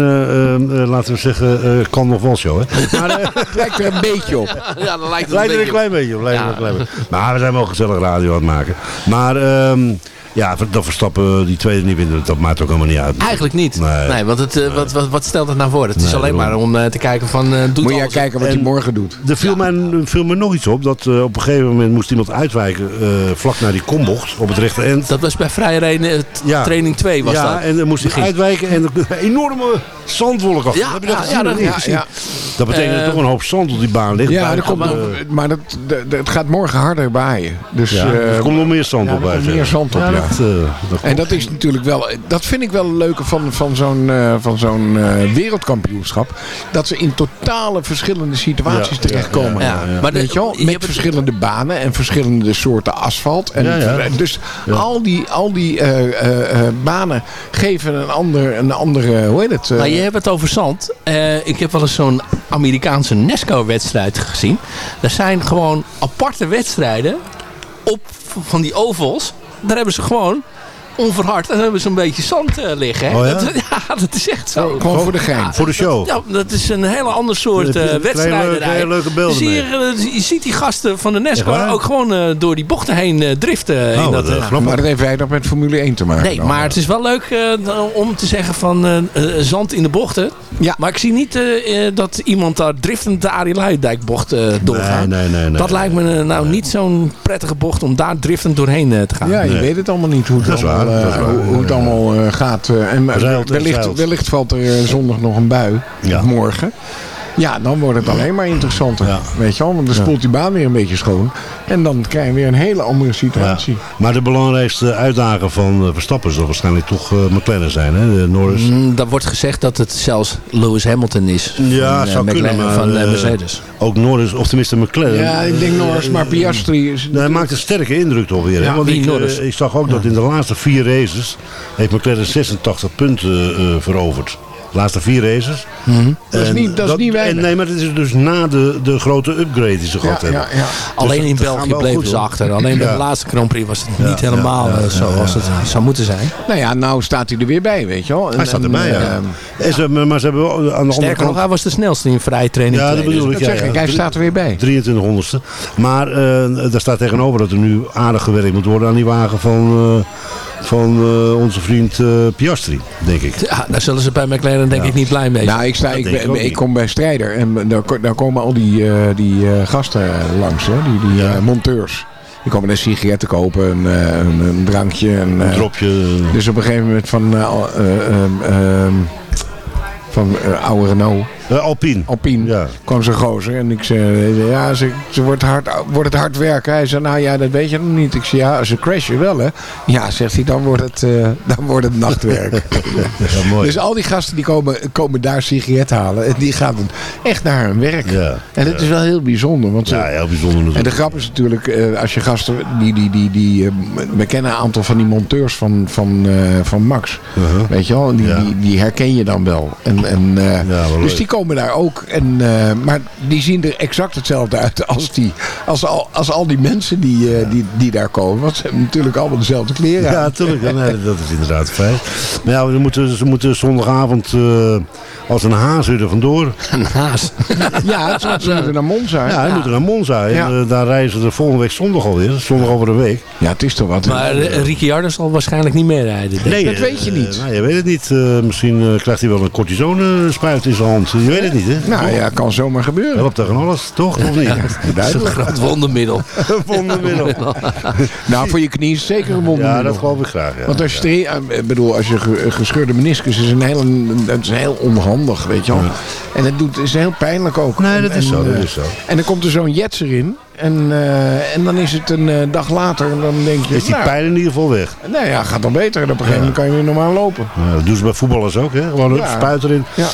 laten we zeggen, eh, kan nog wel show. Hè? Maar, eh, Het lijkt er een beetje op. ja, dat lijkt Het lijkt er een klein beetje op. lijkt er Ja. een klein beetje. Maar we zijn wel gezellig radio aan het maken. Maar ehm, ja, dat Verstappen die tweede niet winnen, dat maakt ook helemaal niet uit. Eigenlijk niet. Nee. Nee, want het, eh, wat, wat, wat stelt het nou voor? Het is alleen maar om eh, te kijken van... eh doet Moet je alles- kijken wat hij En- morgen doet. Er viel, mij, viel me nog iets op. Dat op een gegeven moment moest iemand uitwijken eh, vlak naar die kombocht op het rechte eind. Dat was bij vrije Ja. training 2 was ja, dat. en dan moest hij uitwijken en een enorme zandwolk af. Ja, Heb je dat ja, gezien? ja, dat gezien. Ja, Dat betekent dat toch een hoop zand op die baan ligt. ja komt maar dat, dat, dat gaat morgen harder waaien. Dus, ja, eh, er komt nog meer zand ja, op uit. meer zand op, ja. Dat, eh, dat En dat is natuurlijk wel, dat vind ik wel een leuke van, van zo'n eh, van zo'n eh, wereldkampioenschap. Dat ze in totale verschillende situaties Ja, terechtkomen. ja, ja. Maar de- Weet je wel, je met het- verschillende banen en verschillende soorten asfalt. En Ja, ja. Dus al die, al die eh, eh, eh, banen geven een, ander, een andere, hoe heet het? Maar je hebt het over zand. Eh, ik heb wel eens zo'n Amerikaanse NASCAR-wedstrijd gezien. Er zijn gewoon aparte wedstrijden op van die ovals. Daar hebben ze gewoon onverhard. Dan hebben ze een beetje zand eh, liggen. Hè? Oh ja? Dat, ja, dat is echt zo. Gewoon voor de gein. Voor de show. Ja, dat is een hele ander soort eh krijg je wedstrijden. leuke- beelden zie je, eh, je ziet die gasten van de waar? ook gewoon eh, door die bochten heen eh, driften. Oh, in dat, grappig. maar dat heeft weinig met Formule 1 te maken. Nee, dan. maar het is wel leuk eh, om te zeggen van zand in de bochten. Ja. Maar ik zie niet dat iemand daar driftend de Arie Luijendijkbocht eh doorgaat. Nee, nee, nee, nee. dat lijkt me nou niet zo'n prettige bocht om daar driftend doorheen te gaan. Ja, je Nee. weet het allemaal niet hoe het Dat is allemaal, eh, hoe, het allemaal eh, gaat. eh, en wellicht, wellicht valt er zondag nog een bui. Morgen. Ja, dan wordt het alleen maar interessanter. Ja. Weet je wel, want dan spoelt die baan weer een beetje schoon. En dan krijg je weer een hele andere Ja. situatie. Maar de belangrijkste uitdager van eh, Verstappen zal waarschijnlijk toch eh, McLaren zijn, hè? De Norris. Mm, daar wordt gezegd dat het zelfs Lewis Hamilton is. Ja, van, eh, zou McLaren, kunnen, maar, van Mercedes. Ook Norris, of tenminste McLaren. Ja, ik denk Norris, maar Piastri is... Nou, hij maakt een sterke indruk toch weer. Ja, Want ik, Norris? ik zag ook dat in de laatste vier races heeft McLaren 86 punten eh, veroverd. Laatste vier races. Dat is niet- dat is niet weinig. en Nee, maar dat is dus na de, de grote upgrade die ze ja, gehad hebben. ja, ja. Alleen dat- in België bleven goed, ze achter. Alleen bij Ja. de laatste Grand Prix was het Ja, niet helemaal ja, ja, eh, zoals het zou moeten zijn. Nou ja, nou staat hij er weer bij, weet je wel. En- Hij staat erbij, ja. eh, En ze, hebben- maar ze hebben aan de andere Sterker nog, hij was de snelste in vrije training. Ja, dat dus- bedoel ik. dat ja, zeg ja. ik, hij staat er weer bij. 2300ste. Maar eh daar staat tegenover dat er nu aardig gewerkt moet worden aan die wagen van, eh, van eh, onze vriend eh, Piastri, denk ik. Ja, daar zullen ze bij McLaren denk ik niet blij mee zijn. Nou, ik, sta, ik, kom bij Strijder en daar, daar komen al die, eh, die eh, gasten langs, hè? die, die eh, monteurs. Die komen een sigaret te kopen, een, eh, een, een drankje. Een, Een dropje. dus op een gegeven moment van, eh, eh, ehm, ehm, van oude Renault, eh, Alpine. Alpine, Ja. kwam zo'n gozer. En ik zei, ja, ze, ze wordt, hard, wordt het hard werken. Hij zei, nou ja, dat weet je nog niet. Ik zei, ja, ze crashen wel, hè. Ja, zegt hij, dan wordt het, eh, dan wordt het nachtwerk. Ja, mooi. Dus al die gasten die komen, komen daar sigaret halen. En die gaan echt naar hun werk. Ja, En het is wel heel bijzonder. Want ze, ja, heel bijzonder en de natuurlijk. grap is natuurlijk, eh, als je gasten, die, die, die, die, we kennen een aantal van die monteurs van, van, van Max. Uh-huh. Weet je wel, die, die, die herken je dan wel. En, en, wel dus leuk. die komen daar ook. En, eh, maar die zien er exact hetzelfde uit als, die, als, al, als al die mensen die, eh, die, die daar komen. Want ze hebben natuurlijk allemaal dezelfde kleren Ja, natuurlijk. Nee, dat is inderdaad feit. Maar ja, ze moeten, ze moeten zondagavond eh, als een haas er vandoor. Een haas. Ja, ze ze moeten naar Monza. Ja, hij moet er naar Monza. En Ja. daar reizen ze de volgende week zondag alweer. Zondag over een week. Ja, het is toch wat. Maar Ricciardo zal waarschijnlijk niet meer rijden. denk ik. dat weet je niet. nou, je weet het niet. Eh, misschien krijgt hij wel een cortisone-spuit in zijn hand. Je weet het niet, hè? Nou ja, kan zomaar gebeuren. Helpt tegen alles, toch? Of niet? Dat is een groot wondermiddel. Wondermiddel. Nou, voor je knie is zeker een wondermiddel. Ja, dat geloof ik graag. Ja. Want als je er, eh, ik bedoel, als je ge- gescheurde meniscus is een heel, het is heel onhandig, weet je wel. En het doet, is heel pijnlijk ook. Nee, dat is en, zo, dat eh, is zo. En dan komt er zo'n jetser in. En, eh, en dan is het een eh, dag later en dan denk je... Is die nou, pijn in ieder geval weg. Nee, ja, gaat dan beter. En op een gegeven moment kan je weer normaal lopen. Nou, dat doen ze bij voetballers ook, hè? Gewoon een Ja. spuit erin. Ja.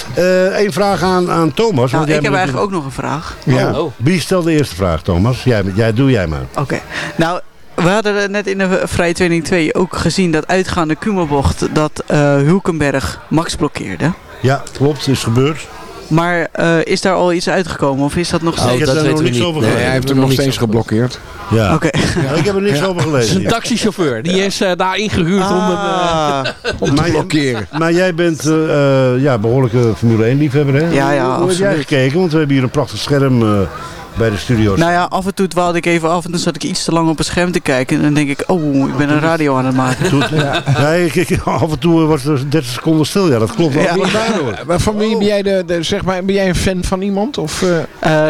Eén vraag aan, aan Thomas. Nou, ik heb eigenlijk ook nog een vraag. Ja. Oh. Wie stelt de eerste vraag, Thomas? Jij, jij, doe jij maar. Oké. Nou, we hadden net in de vrije training 2 ook gezien dat uitgaande Kumerbocht dat eh Hulkenberg Max blokkeerde. Ja, klopt. Is gebeurd. Maar eh, is daar al iets uitgekomen of is dat nog Oh, steeds? ik heb dat weten we niks niet. over Nee, gelezen. hij heeft hem nog steeds geblokkeerd. Ja. Oké. Ja, ik heb er niks over Het is gelezen. een taxichauffeur. Die is eh, daar ingehuurd om een... eh, Ah, Om te Maar- blokkeren. Maar jij bent ja, behoorlijke Formule 1 liefhebber, hè? Ja, ja, Hoe heb jij gekeken? Want we hebben hier een prachtig scherm eh, bij de studio's. nou ja, af en toe dwaalde ik even af en dan zat ik iets te lang op een scherm te kijken. En dan denk ik, oh, ik ben een radio aan het maken. Toen- Nee, ik, ik- af en toe was er 30 seconden stil. Ja, dat klopt wel. Ja. Maar daardoor. Maar van wie ben jij de, de- zeg maar, ben jij een fan van iemand? Of, eh,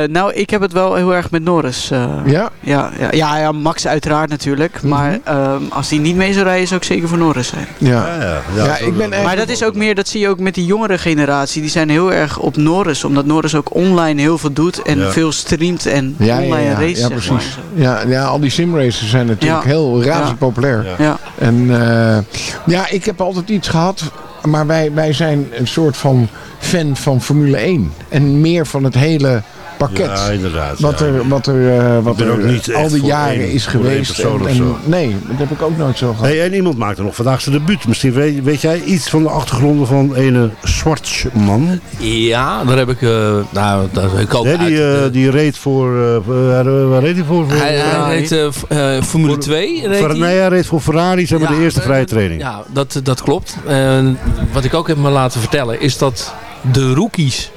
Eh, nou, ik heb het wel heel erg met Norris. eh. ja? Ja, ja, ja, ja, Max uiteraard natuurlijk. Maar ehm, als hij niet mee zou rijden, zou ik zeker voor Norris zijn. Ja. Ja, ja, ja, Ja, ik ben Maar dat is ook meer, dat zie je ook met die jongere generatie. Die zijn heel erg op Norris. Omdat Norris ook online heel veel doet. En Ja. veel streamt en Ja, ja, online ja, races. ja, precies. Ja, ja, al die simraces zijn natuurlijk Ja. heel razend Ja. populair. Ja. Ja. En eh, ja, ik heb altijd iets gehad, maar wij, wij zijn een soort van fan van Formule 1. En meer van het hele pakket. Ja, inderdaad. Wat ja. er, wat er, eh, wat er ook niet al die voor jaren één- is voor één geweest. En, of en- zo. nee, dat heb ik ook nooit zo gehad. Hey, en iemand maakte nog vandaag zijn debuut. Misschien weet, weet jij iets van de achtergronden van ene Schwartzman? Ja, daar heb ik... eh, nou, daar ik ook Nee, die, uit, eh, eh, die reed voor... eh, waar, waar reed hij voor? voor hij, eh, hij reed eh, eh, Formule 2. reed hij. nee, hij reed voor Ferrari, zeg maar, Ja, de eerste eh, vrije training. Ja, dat, dat klopt. En wat ik ook heb me laten vertellen is dat de rookies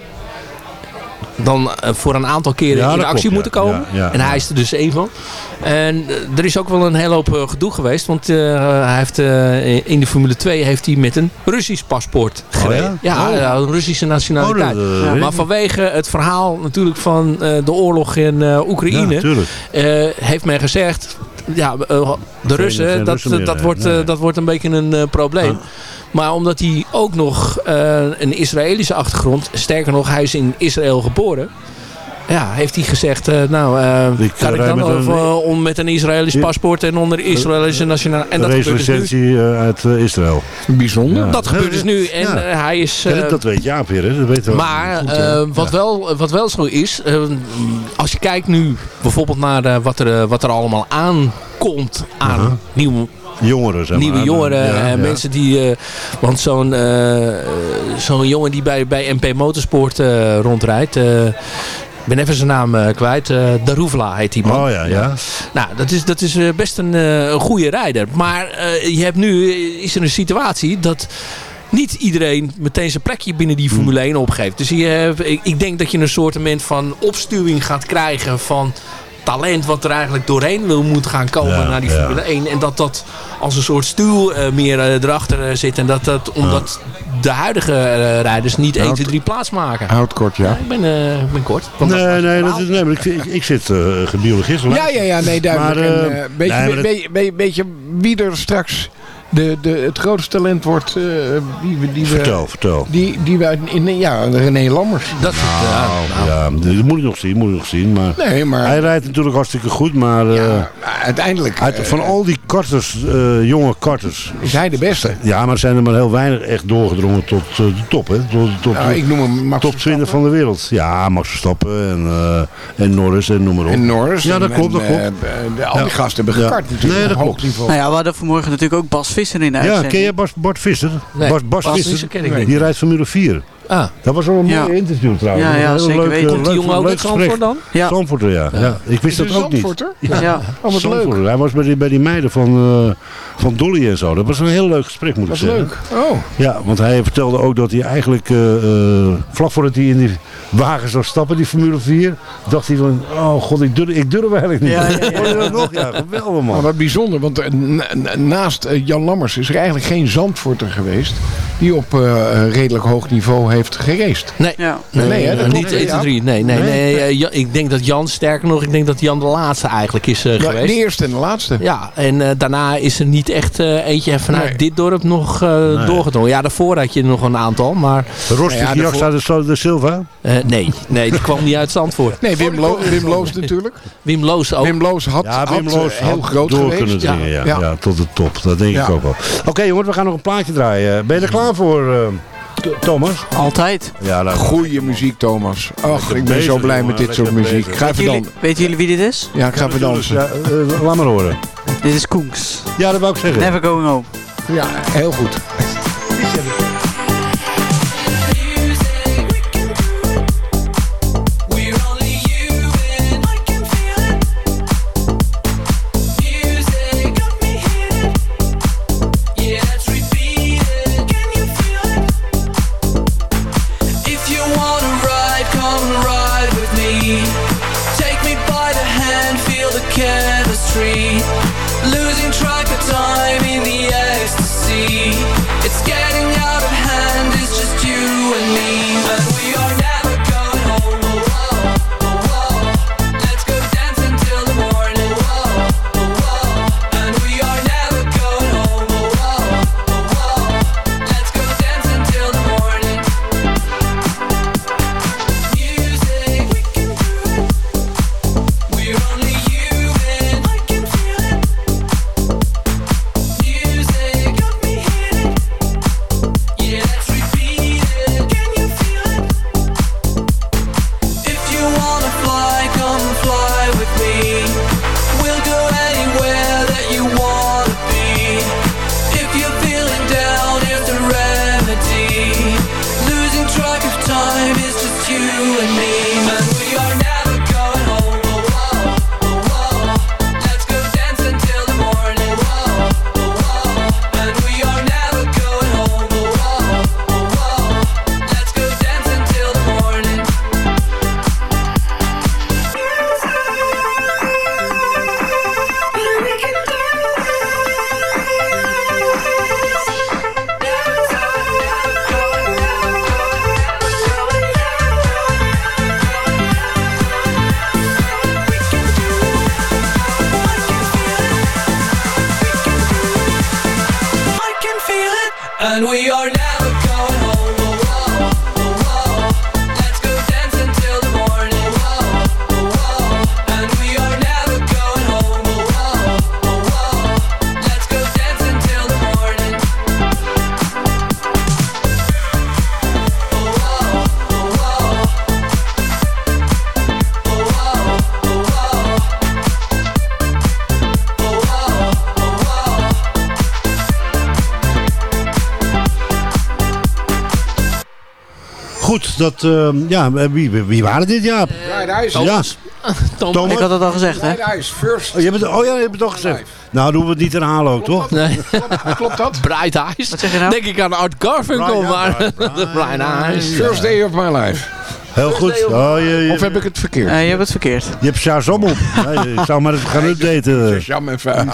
dan eh, voor een aantal keren Ja, in actie klopt, moeten komen. En hij is er dus één van. En eh, er is ook wel een hele hoop eh, gedoe geweest. Want hij heeft, in de Formule 2 heeft hij met een Russisch paspoort gereden. ja? Oh. een Russische Oh, nationaliteit. ik maar vanwege het verhaal natuurlijk van de oorlog in Oekraïne... heeft men gezegd... Ja, de Russen, dat, dat, wordt, dat wordt een beetje een probleem. Maar omdat hij ook nog eh, een Israëlische achtergrond... Sterker nog, hij is in Israël geboren... Ja, heeft hij gezegd, eh, nou, eh, Ik, kan ik dan met of, om met een Israëlisch paspoort en onder Israëlische nationale... En dat gebeurt dus nu. Racelicentie eh, uit Israël. Bijzonder. Ja. Dat gebeurt dus nu. En Ja. eh, hij is... Ja, eh, dat, weet Jaap weer, hè? Dat weet wel. maar Goed, wat, Ja. wel, wat wel zo is, als je kijkt nu bijvoorbeeld naar eh, wat, er, wat er allemaal aankomt aan Aha. nieuwe, Jongeren, zeg maar. nieuwe jongeren. Ja, eh, ja. Mensen die, eh, want zo'n eh, zo'n jongen die bij, bij MP Motorsport rondrijdt, ik ben even zijn naam kwijt, eh Daruvla heet die man. Oh ja, ja. Nou, dat is, dat is best een, een goede rijder. Maar je hebt nu, is er een situatie dat niet iedereen meteen zijn plekje binnen die Formule 1 opgeeft. Dus je, ik denk dat je een soort van opstuwing gaat krijgen van talent wat er eigenlijk doorheen wil moeten gaan komen Ja, naar die ja. Formule 1. En dat dat als een soort stuw eh, meer eh, erachter eh, zit. En dat dat, omdat de huidige rijders niet 1, 2, 3 plaats maken. Houd kort, ja. Ik ben, ben kort. Dat Nee, nee, dat is, nee, maar ik, ik, ik zit gebiologist. Ja, ja, ja, nee, duidelijk. Maar, En, eh, eh, weet, je, nee, maar dat- weet, je- weet, je- weet je wie er straks de, de, het grootste talent wordt? eh, die, we- die, we, Vertel, vertel. Die, die we in, ja, René Lammers. Dat is het, ja, nou. Ja, dat moet ik nog zien, moet ik nog zien. Maar Nee, maar hij rijdt natuurlijk hartstikke goed, maar eh, ja, uiteindelijk uit, eh, van al die karters, eh, jonge karters, is hij de beste. ja, maar zijn er maar heel weinig echt doorgedrongen tot de top, hè? Tot, tot, Nou, ik noem hem Max top 20 van de wereld. Ja, Max Verstappen en, eh, en Norris en noem maar op. En Norris. Ja, dat en, klopt, dat en, klopt. de- al die gasten hebben Ja. gekart natuurlijk. Nee, dat op hoog klopt. niveau. Nou ja, we hadden vanmorgen natuurlijk ook Bas Visser in de Ja, uitzending. ken jij Bas, Bart Visser? Nee, Bas, Bas, Bas Visser, Visser ken ik niet. die rijdt Formule 4. Ah, Dat was wel een Ja. mooi interview trouwens. Ja, ja, zeker leuk, weten. eh, komt die leuk- jongen ook uit Zandvoort gesprek. dan? Ja. Zandvoorter, ja. ja. Ik wist Is dat ook niet. Zandvoorter? Ja. Oh, wat leuk. Hij was bij die, bij die meiden van, eh, van Dolly en zo. Dat was een heel leuk gesprek, moet ik zeggen. leuk. Oh, Ja, want hij vertelde ook dat hij eigenlijk eh, eh, vlak voordat hij in die wagen zou stappen, die Formule 4, dacht hij van, oh god, ik durf, ik durf eigenlijk niet. Ja, ja, ja. Hoor je dat nog? Ja, geweldig maar man. wat bijzonder, want eh, na- na- naast eh, Jan Lammers is er eigenlijk geen Zandvoorter geweest die op eh, redelijk hoog niveau heeft geraced. Nee, Ja. nee, Nee, hè, dat klopt, niet hè, 1, 2, 3. Nee, nee, nee. Jan- ik denk dat Jan, sterker nog, ik denk dat Jan de laatste eigenlijk is eh, Ja, geweest. de eerste en de laatste. Ja, en eh, daarna is er niet echt eh, eentje vanuit Nee. dit dorp nog eh, doorgedrongen. Ja, daarvoor had je nog een aantal, maar Rosti Ja, Sol- de Silva. Nee, nee, die kwam niet uit Zandvoort. Nee, Wim, Lo Wim Loos natuurlijk. Wim Loos ook. Wim Loos had, Ja, Wim had, Loos eh, heel had groot door geweest. kunnen dringen. Ja. Ja. Ja. tot de top. Dat denk ik ook wel. Oké jongens, we gaan nog een plaatje draaien. Ben je er klaar voor, eh, Thomas? Altijd. Ja, nou, Goeie muziek, Thomas. Och, ik ben bezig, zo blij jongen, met dit soort muziek. Ga even Jullie, dan. weten jullie wie dit is? Ja, ik ga even dansen. Ja, eh, laat maar horen. Dit is Koens. Ja, dat wou ik zeggen. Never Going Home. Ja, heel goed. Goed, dat, eh, ja, wie, wie- wie waren dit, Jaap? Rijdenhuis. Ja, Thomas. Ik had het al gezegd, hè? Rijdenhuis, first. Oh, je hebt oh ja, je hebt het toch gezegd. Nou, doen we het niet herhalen ook, toch? Nee. Klopt dat? Bright Eyes. Wat zeg je nou? Denk ik aan Art Garfunkel, Brian, maar Brian Eyes. First day of my life. Heel goed. Oh, je, je, Of heb ik het verkeerd? Eh, je hebt het verkeerd. je hebt Shazam op. Nee, ik zou maar eens gaan updaten. Jam even.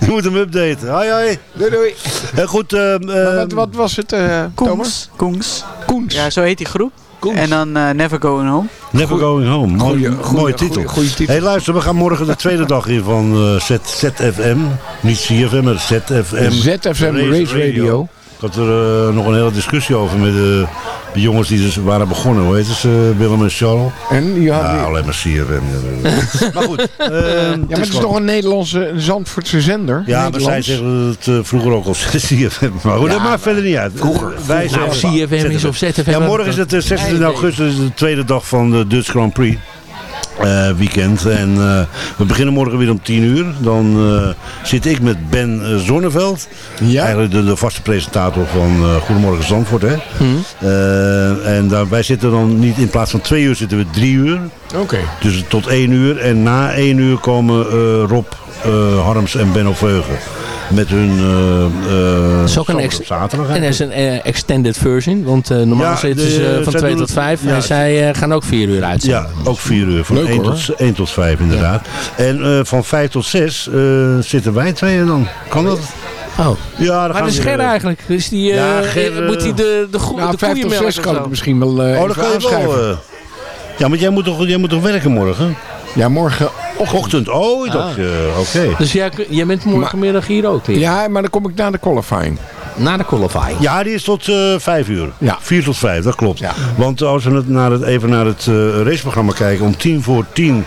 Je moet hem updaten. Hoi, hoi. Doei, doei. Heel goed. eh, eh, Maar wat, wat was het, eh Thomas? Koens. Koens. Ja, zo heet die groep. Koens. En dan eh, Never Going Home. Never Going Home. Mooi- Goeie- goeie- mooie titel. goeie- goeie titel. hey, luister, we gaan morgen de tweede dag in van eh, Z, ZFM. Niet CFM, maar ZFM. ZFM Race Radio. Ik had er eh, nog een hele discussie over met eh, de jongens die dus waren begonnen. Hoe heet ze? eh, Willem en Charles. En ja, Ja, die- alleen maar CFM. maar goed. eh, ja, maar het is toch een Nederlandse Zandvoortse zender? Ja, maar zij zeggen het vroeger ook al CFM. Maar goed, dat maakt verder niet uit. Vroeger. Wij Nou, zeggen CFM is of ZFM. Ja, morgen is het eh, 26 Nee, augustus, de tweede dag van de Dutch Grand Prix. Eh, weekend. En eh, we beginnen morgen weer om 10 uur. Dan eh, zit ik met Ben Zonneveld. Ja. Eigenlijk de, de vaste presentator van Goedemorgen Zandvoort. Hè? Eh, en daar, wij zitten dan niet in plaats van twee uur zitten we drie uur. Oké. Dus tot één uur. En na één uur komen Rob Harms en Benno Veugen. Met hun eh, eh, is ook een ex- zaterdag. En er is een eh, extended version, want eh, normaal Ja, zitten ze van zij 2 doen- tot 5 ja. en zij eh, gaan ook 4 uur uitzenden. Ja, ook 4 uur. Van Leuk, 1 hoor. tot, 1 tot 5 inderdaad. En eh, van 5 tot 6 zitten wij tweeën dan. Kan dat? Oh. Ja, Maar we Ger eigenlijk? Is die, eh, Ja, Ger, moet hij de, de, Nou, de vijf koeien tot melken zes of kan zo? ik misschien wel eh Oh, even kan je aanschuiven. wel... ja, maar jij moet, toch, jij moet toch werken morgen? Ja, morgen Ochtend. Oh, ik dacht, eh, oké. Dus jij, jij bent morgenmiddag hier ook weer? Ja, maar dan kom ik na de qualifying. Na de qualifying? Ja, die is tot eh vijf uur. Ja. Vier tot vijf, dat klopt. Ja. Want als we het naar het, even naar het eh, raceprogramma kijken, om tien voor tien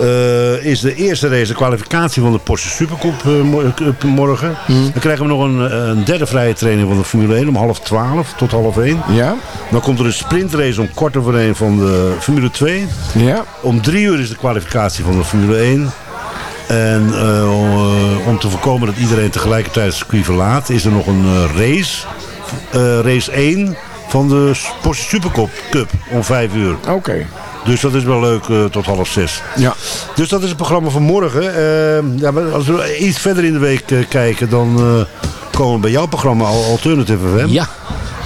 eh, is de eerste race de kwalificatie van de Porsche Supercup eh, Cup morgen. Dan krijgen we nog een, eh, een derde vrije training van de Formule 1 om half twaalf tot half één. Ja? Dan komt er een sprintrace om kwart over één van de Formule 2. Ja? Om drie uur is de kwalificatie van de Formule 1. En eh, om, eh, te voorkomen dat iedereen tegelijkertijd het circuit verlaat, is er nog een eh, race. Eh, race 1 van de Porsche Supercup Cup om vijf uur. Oké. Dus dat is wel leuk eh, tot half zes. Ja. Dus dat is het programma van morgen. Eh, ja, maar als we iets verder in de week eh, kijken, dan eh, komen we bij jouw programma Al- Alternative FM. Ja.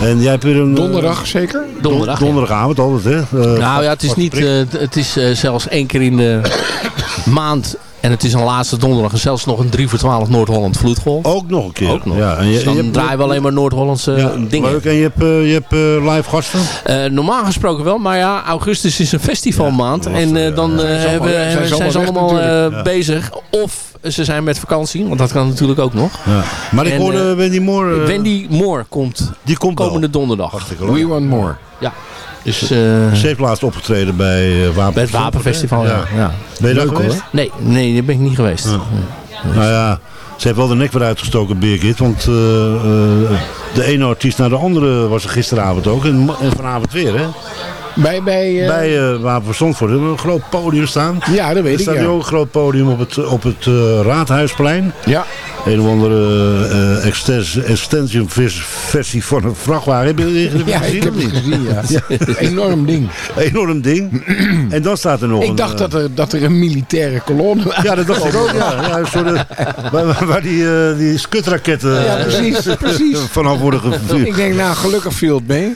En jij hebt weer een... Donderdag zeker? Donderdag. Donderdagavond altijd, hè? Nou ja, het is, niet, het is zelfs één keer in de maand. En het is een laatste donderdag. En zelfs nog een 3 voor 12 Noord-Holland vloedgolf. Ook nog een keer. Ook nog. Ja, en je, dus dan je hebt- draaien we alleen maar Noord-Hollandse Ja, dingen. Leuk. En je hebt, eh, je hebt eh, live gasten? Eh, normaal gesproken wel, maar ja, augustus is een festivalmaand. Ja, en eh, dan ja. eh, Zijn ze hebben, allemaal- zijn zijn ze allemaal weg eh, bezig. Of ze zijn met vakantie, want dat kan natuurlijk ook nog. Ja. Maar ik En, hoorde Wendy Moore... Wendy Moore komt die komt wel. komende donderdag. We want more. Ja, dus eh, Ze heeft laatst opgetreden bij uh, Wapen bij het Wapenfestival. Ja. Ja. Ben je daar Leuk, geweest? Nee, nee, daar ben ik niet geweest. Nou ja, ze heeft wel de nek weer uitgestoken, Birgit. Want eh, eh, de ene artiest naar de andere was er gisteravond ook. En, en vanavond weer, hè? Bij, bij, eh, Bij uh, Wapen van Zandvoort hebben we een groot podium staan. Ja, dat weet Er ik, staat ja. nu ook een groot podium op het, op het eh, Raadhuisplein. Ja. Een of andere extension vers- versie van een vrachtwagen. Heb je je Ja, gezien ik heb of het niet? gezien, ja. Enorm ding. Enorm ding. en dan staat er nog een... Ik dacht eh, dat er, dat er een militaire kolonne was. Ja, dat dacht ik ook. Ja, ja, een soort, eh, waar, waar die, eh, die skutraketten Ja, precies, precies. vanaf worden gevuurd. Ik denk, nou, gelukkig viel het mee.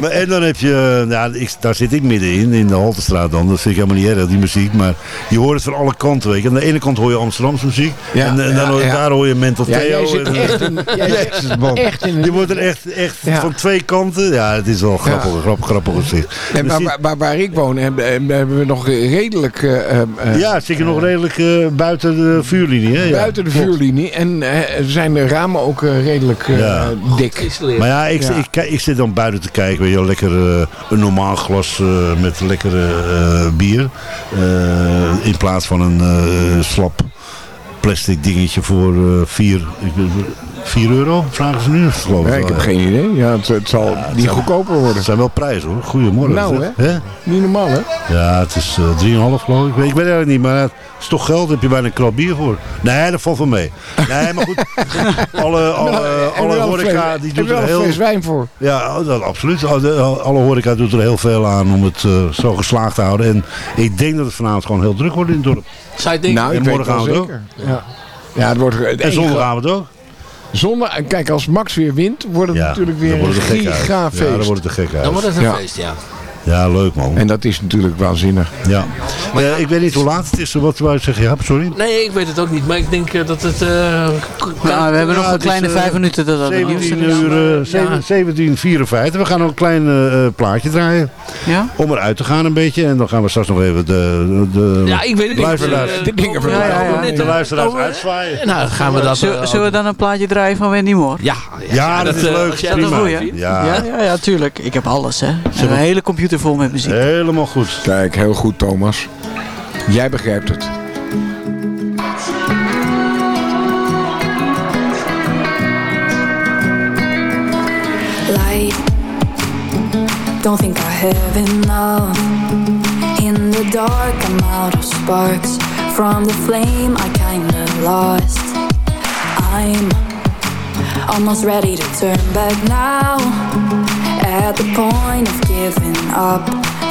Maar, en dan heb je, nou, ik, daar zit ik middenin, in de Haltestraat dan. Dat vind ik helemaal niet erg, die muziek. Maar je hoort het van alle kanten, weet je. Aan de ene kant hoor je Amsterdamse muziek. Ja, en, en dan hoor je- ja. daar hoor je Mental Ja, Theo. jij zit en- echt in- jij zit Jezus, man. echt in Je wordt er echt, echt Ja. van twee kanten. Ja, het is wel grappig, grappig, grappig gezicht. En waar, waar, waar, waar ik woon hebben, hebben we nog redelijk... eh, eh, ja, zit je nog redelijk eh, buiten de vuurlinie, hè? Ja, buiten de vuurlinie. En eh, zijn de ramen ook eh, redelijk eh, Ja. dik. Maar ja ik, Ja. Ik, kijk- ik zit dan buiten te kijken. Weet je, wel, lekker eh, een normaal glas eh, met lekkere eh, bier. Eh, in plaats van een eh, slap plastic dingetje voor eh, vier, ik weet- vier euro, vragen ze nu. Geloof Ja, ik ik wel, heb ja. geen idee. Ja, het, het zal het niet zijn- goedkoper worden. Het zijn wel prijzen hoor. Goedemorgen. Nou, hè? Niet normaal, hè? Ja, het is eh 3,5 geloof ik. Ik weet, ik weet eigenlijk niet, maar het is toch geld. Daar heb je bijna een krat bier voor. Nee, dat valt wel mee. Nee, maar goed. alle alle, En alle een horeca die en doet er heel... fles wijn voor. Ja, dat, absoluut. Alle alle horeca doet er heel veel aan om het eh, zo geslaagd te houden. En ik denk dat het vanavond gewoon heel druk wordt in het dorp. Je denken? Nou, En ik weet het wel morgenavond zeker. Ja. ja, het wordt... Het En zondagavond ook. Zonder, en kijk, als Max weer wint, wordt het Ja, natuurlijk weer een giga Ja, feest. dan wordt het een gek uit. Dan wordt het een Ja. feest, ja. Ja, leuk man. En dat is natuurlijk waanzinnig. Ja. Eh, ik weet niet hoe laat het is. Wat wou je zeggen? Ja, sorry. Nee, ik weet het ook niet, maar ik denk eh, dat het... eh, Nou, we hebben nog een kleine vijf minuten dat het nieuws 17 is. uur, eh, zeven- 1754. We gaan nog een klein plaatje draaien. Ja? Om eruit te gaan een beetje. En dan gaan we straks nog even de, de ja, ik weet het niet. luisteraars, de dingen over- van- Ja, ja, ja. net, de luisteraars uitzwaaien. Nou, gaan we dat... Zullen, zullen we dan een plaatje draaien van Wendy Moore? Ja, Ja, dat is leuk. Ja, Ja, ja, ja, tuurlijk. Ik heb alles, hè. Een hele computer vol met muziek. helemaal goed. Kijk, heel goed, Thomas. Jij begrijpt het. light. Don't think I have enough. In the dark, I'm out of sparks. From the flame, I kinda lost. I'm almost ready to turn back now. At the point of giving up,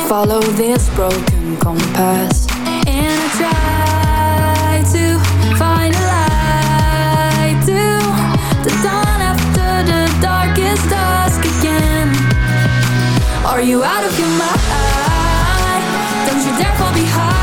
follow this broken compass. And I try to find a light to the dawn after the darkest dusk again. Are you out of your mind? Don't you dare fall behind.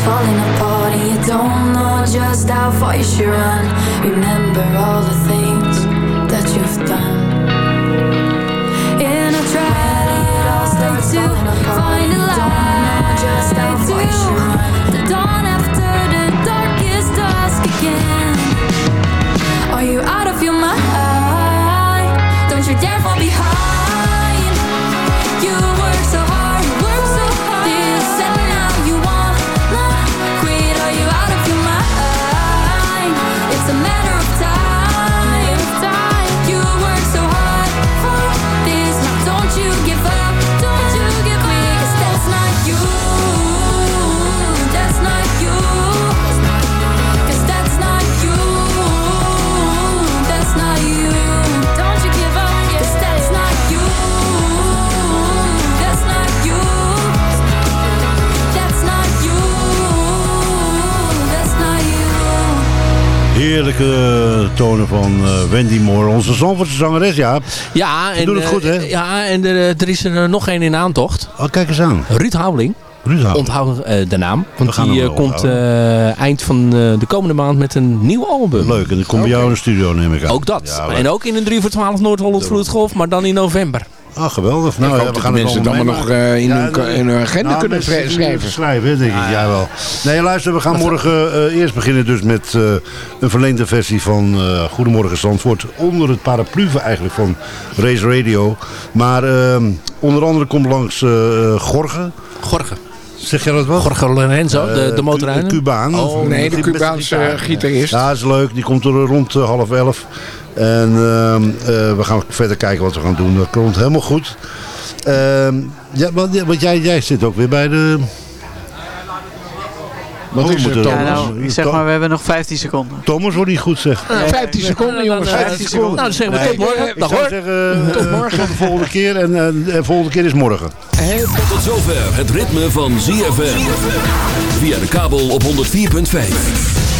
All falling apart and you don't know just how far you should run, remember all the things that you've done. In a try to find a light, just how far you should run. The dawn after the darkest dusk again. Are you out of your mind? Don't you dare fall behind. Tonen van eh, Wendy Moore, onze Zandvoortse zangeres, Jaap. Ja, en, doet het eh, goed, hè? Ja, en er, er is er nog één in aantocht. Oh, kijk eens aan. Ruud Houweling. Ruud Houweling. Onthoud eh, de naam. Want die eh, komt eh, eind van eh, de komende maand met een nieuw album. Leuk, en ik kom bij jou in de studio, neem ik aan. Ook dat. Ja, en ook in een 3 voor 12 Noord-Holland Vloedgolf, maar dan in november. Ah, geweldig. Nou, ik hoop dat de mensen het allemaal nog eh, in, hun, in hun agenda Nou, kunnen schrijven. schrijven, denk ik. Ja, wel. Nee, luister, we gaan morgen eh, eerst beginnen dus met eh, een verlengde versie van eh, Goedemorgen Zandvoort. Onder het paraplu eigenlijk van Race Radio. Maar ehm, onder andere komt langs eh Gorge. Gorge. Zeg jij dat wel? Jorge Lorenzo, de, de motorrijder. Cu- Cubaan. Oh, Nee, de Cubaanse gitaar. gitarist. Ja, dat is leuk. Die komt er rond half elf. En ehm, eh, we gaan verder kijken wat we gaan doen. Dat komt helemaal goed. Ehm, ja, want, ja, want jij, jij zit ook weer bij de... Wat Oh, is er, Ja, Thomas? nou, ik zeg maar, we hebben nog 15 seconden. Thomas wordt niet goed zeg. Eh, 15 seconden, jongens. 15 seconden. Nou, dan zeggen we Nee, tot morgen. Dag hoor. zeggen, eh, tot morgen. Tot de volgende keer. En eh, de volgende keer is morgen. Tot zover het ritme van ZFM. Via de kabel op 104.5.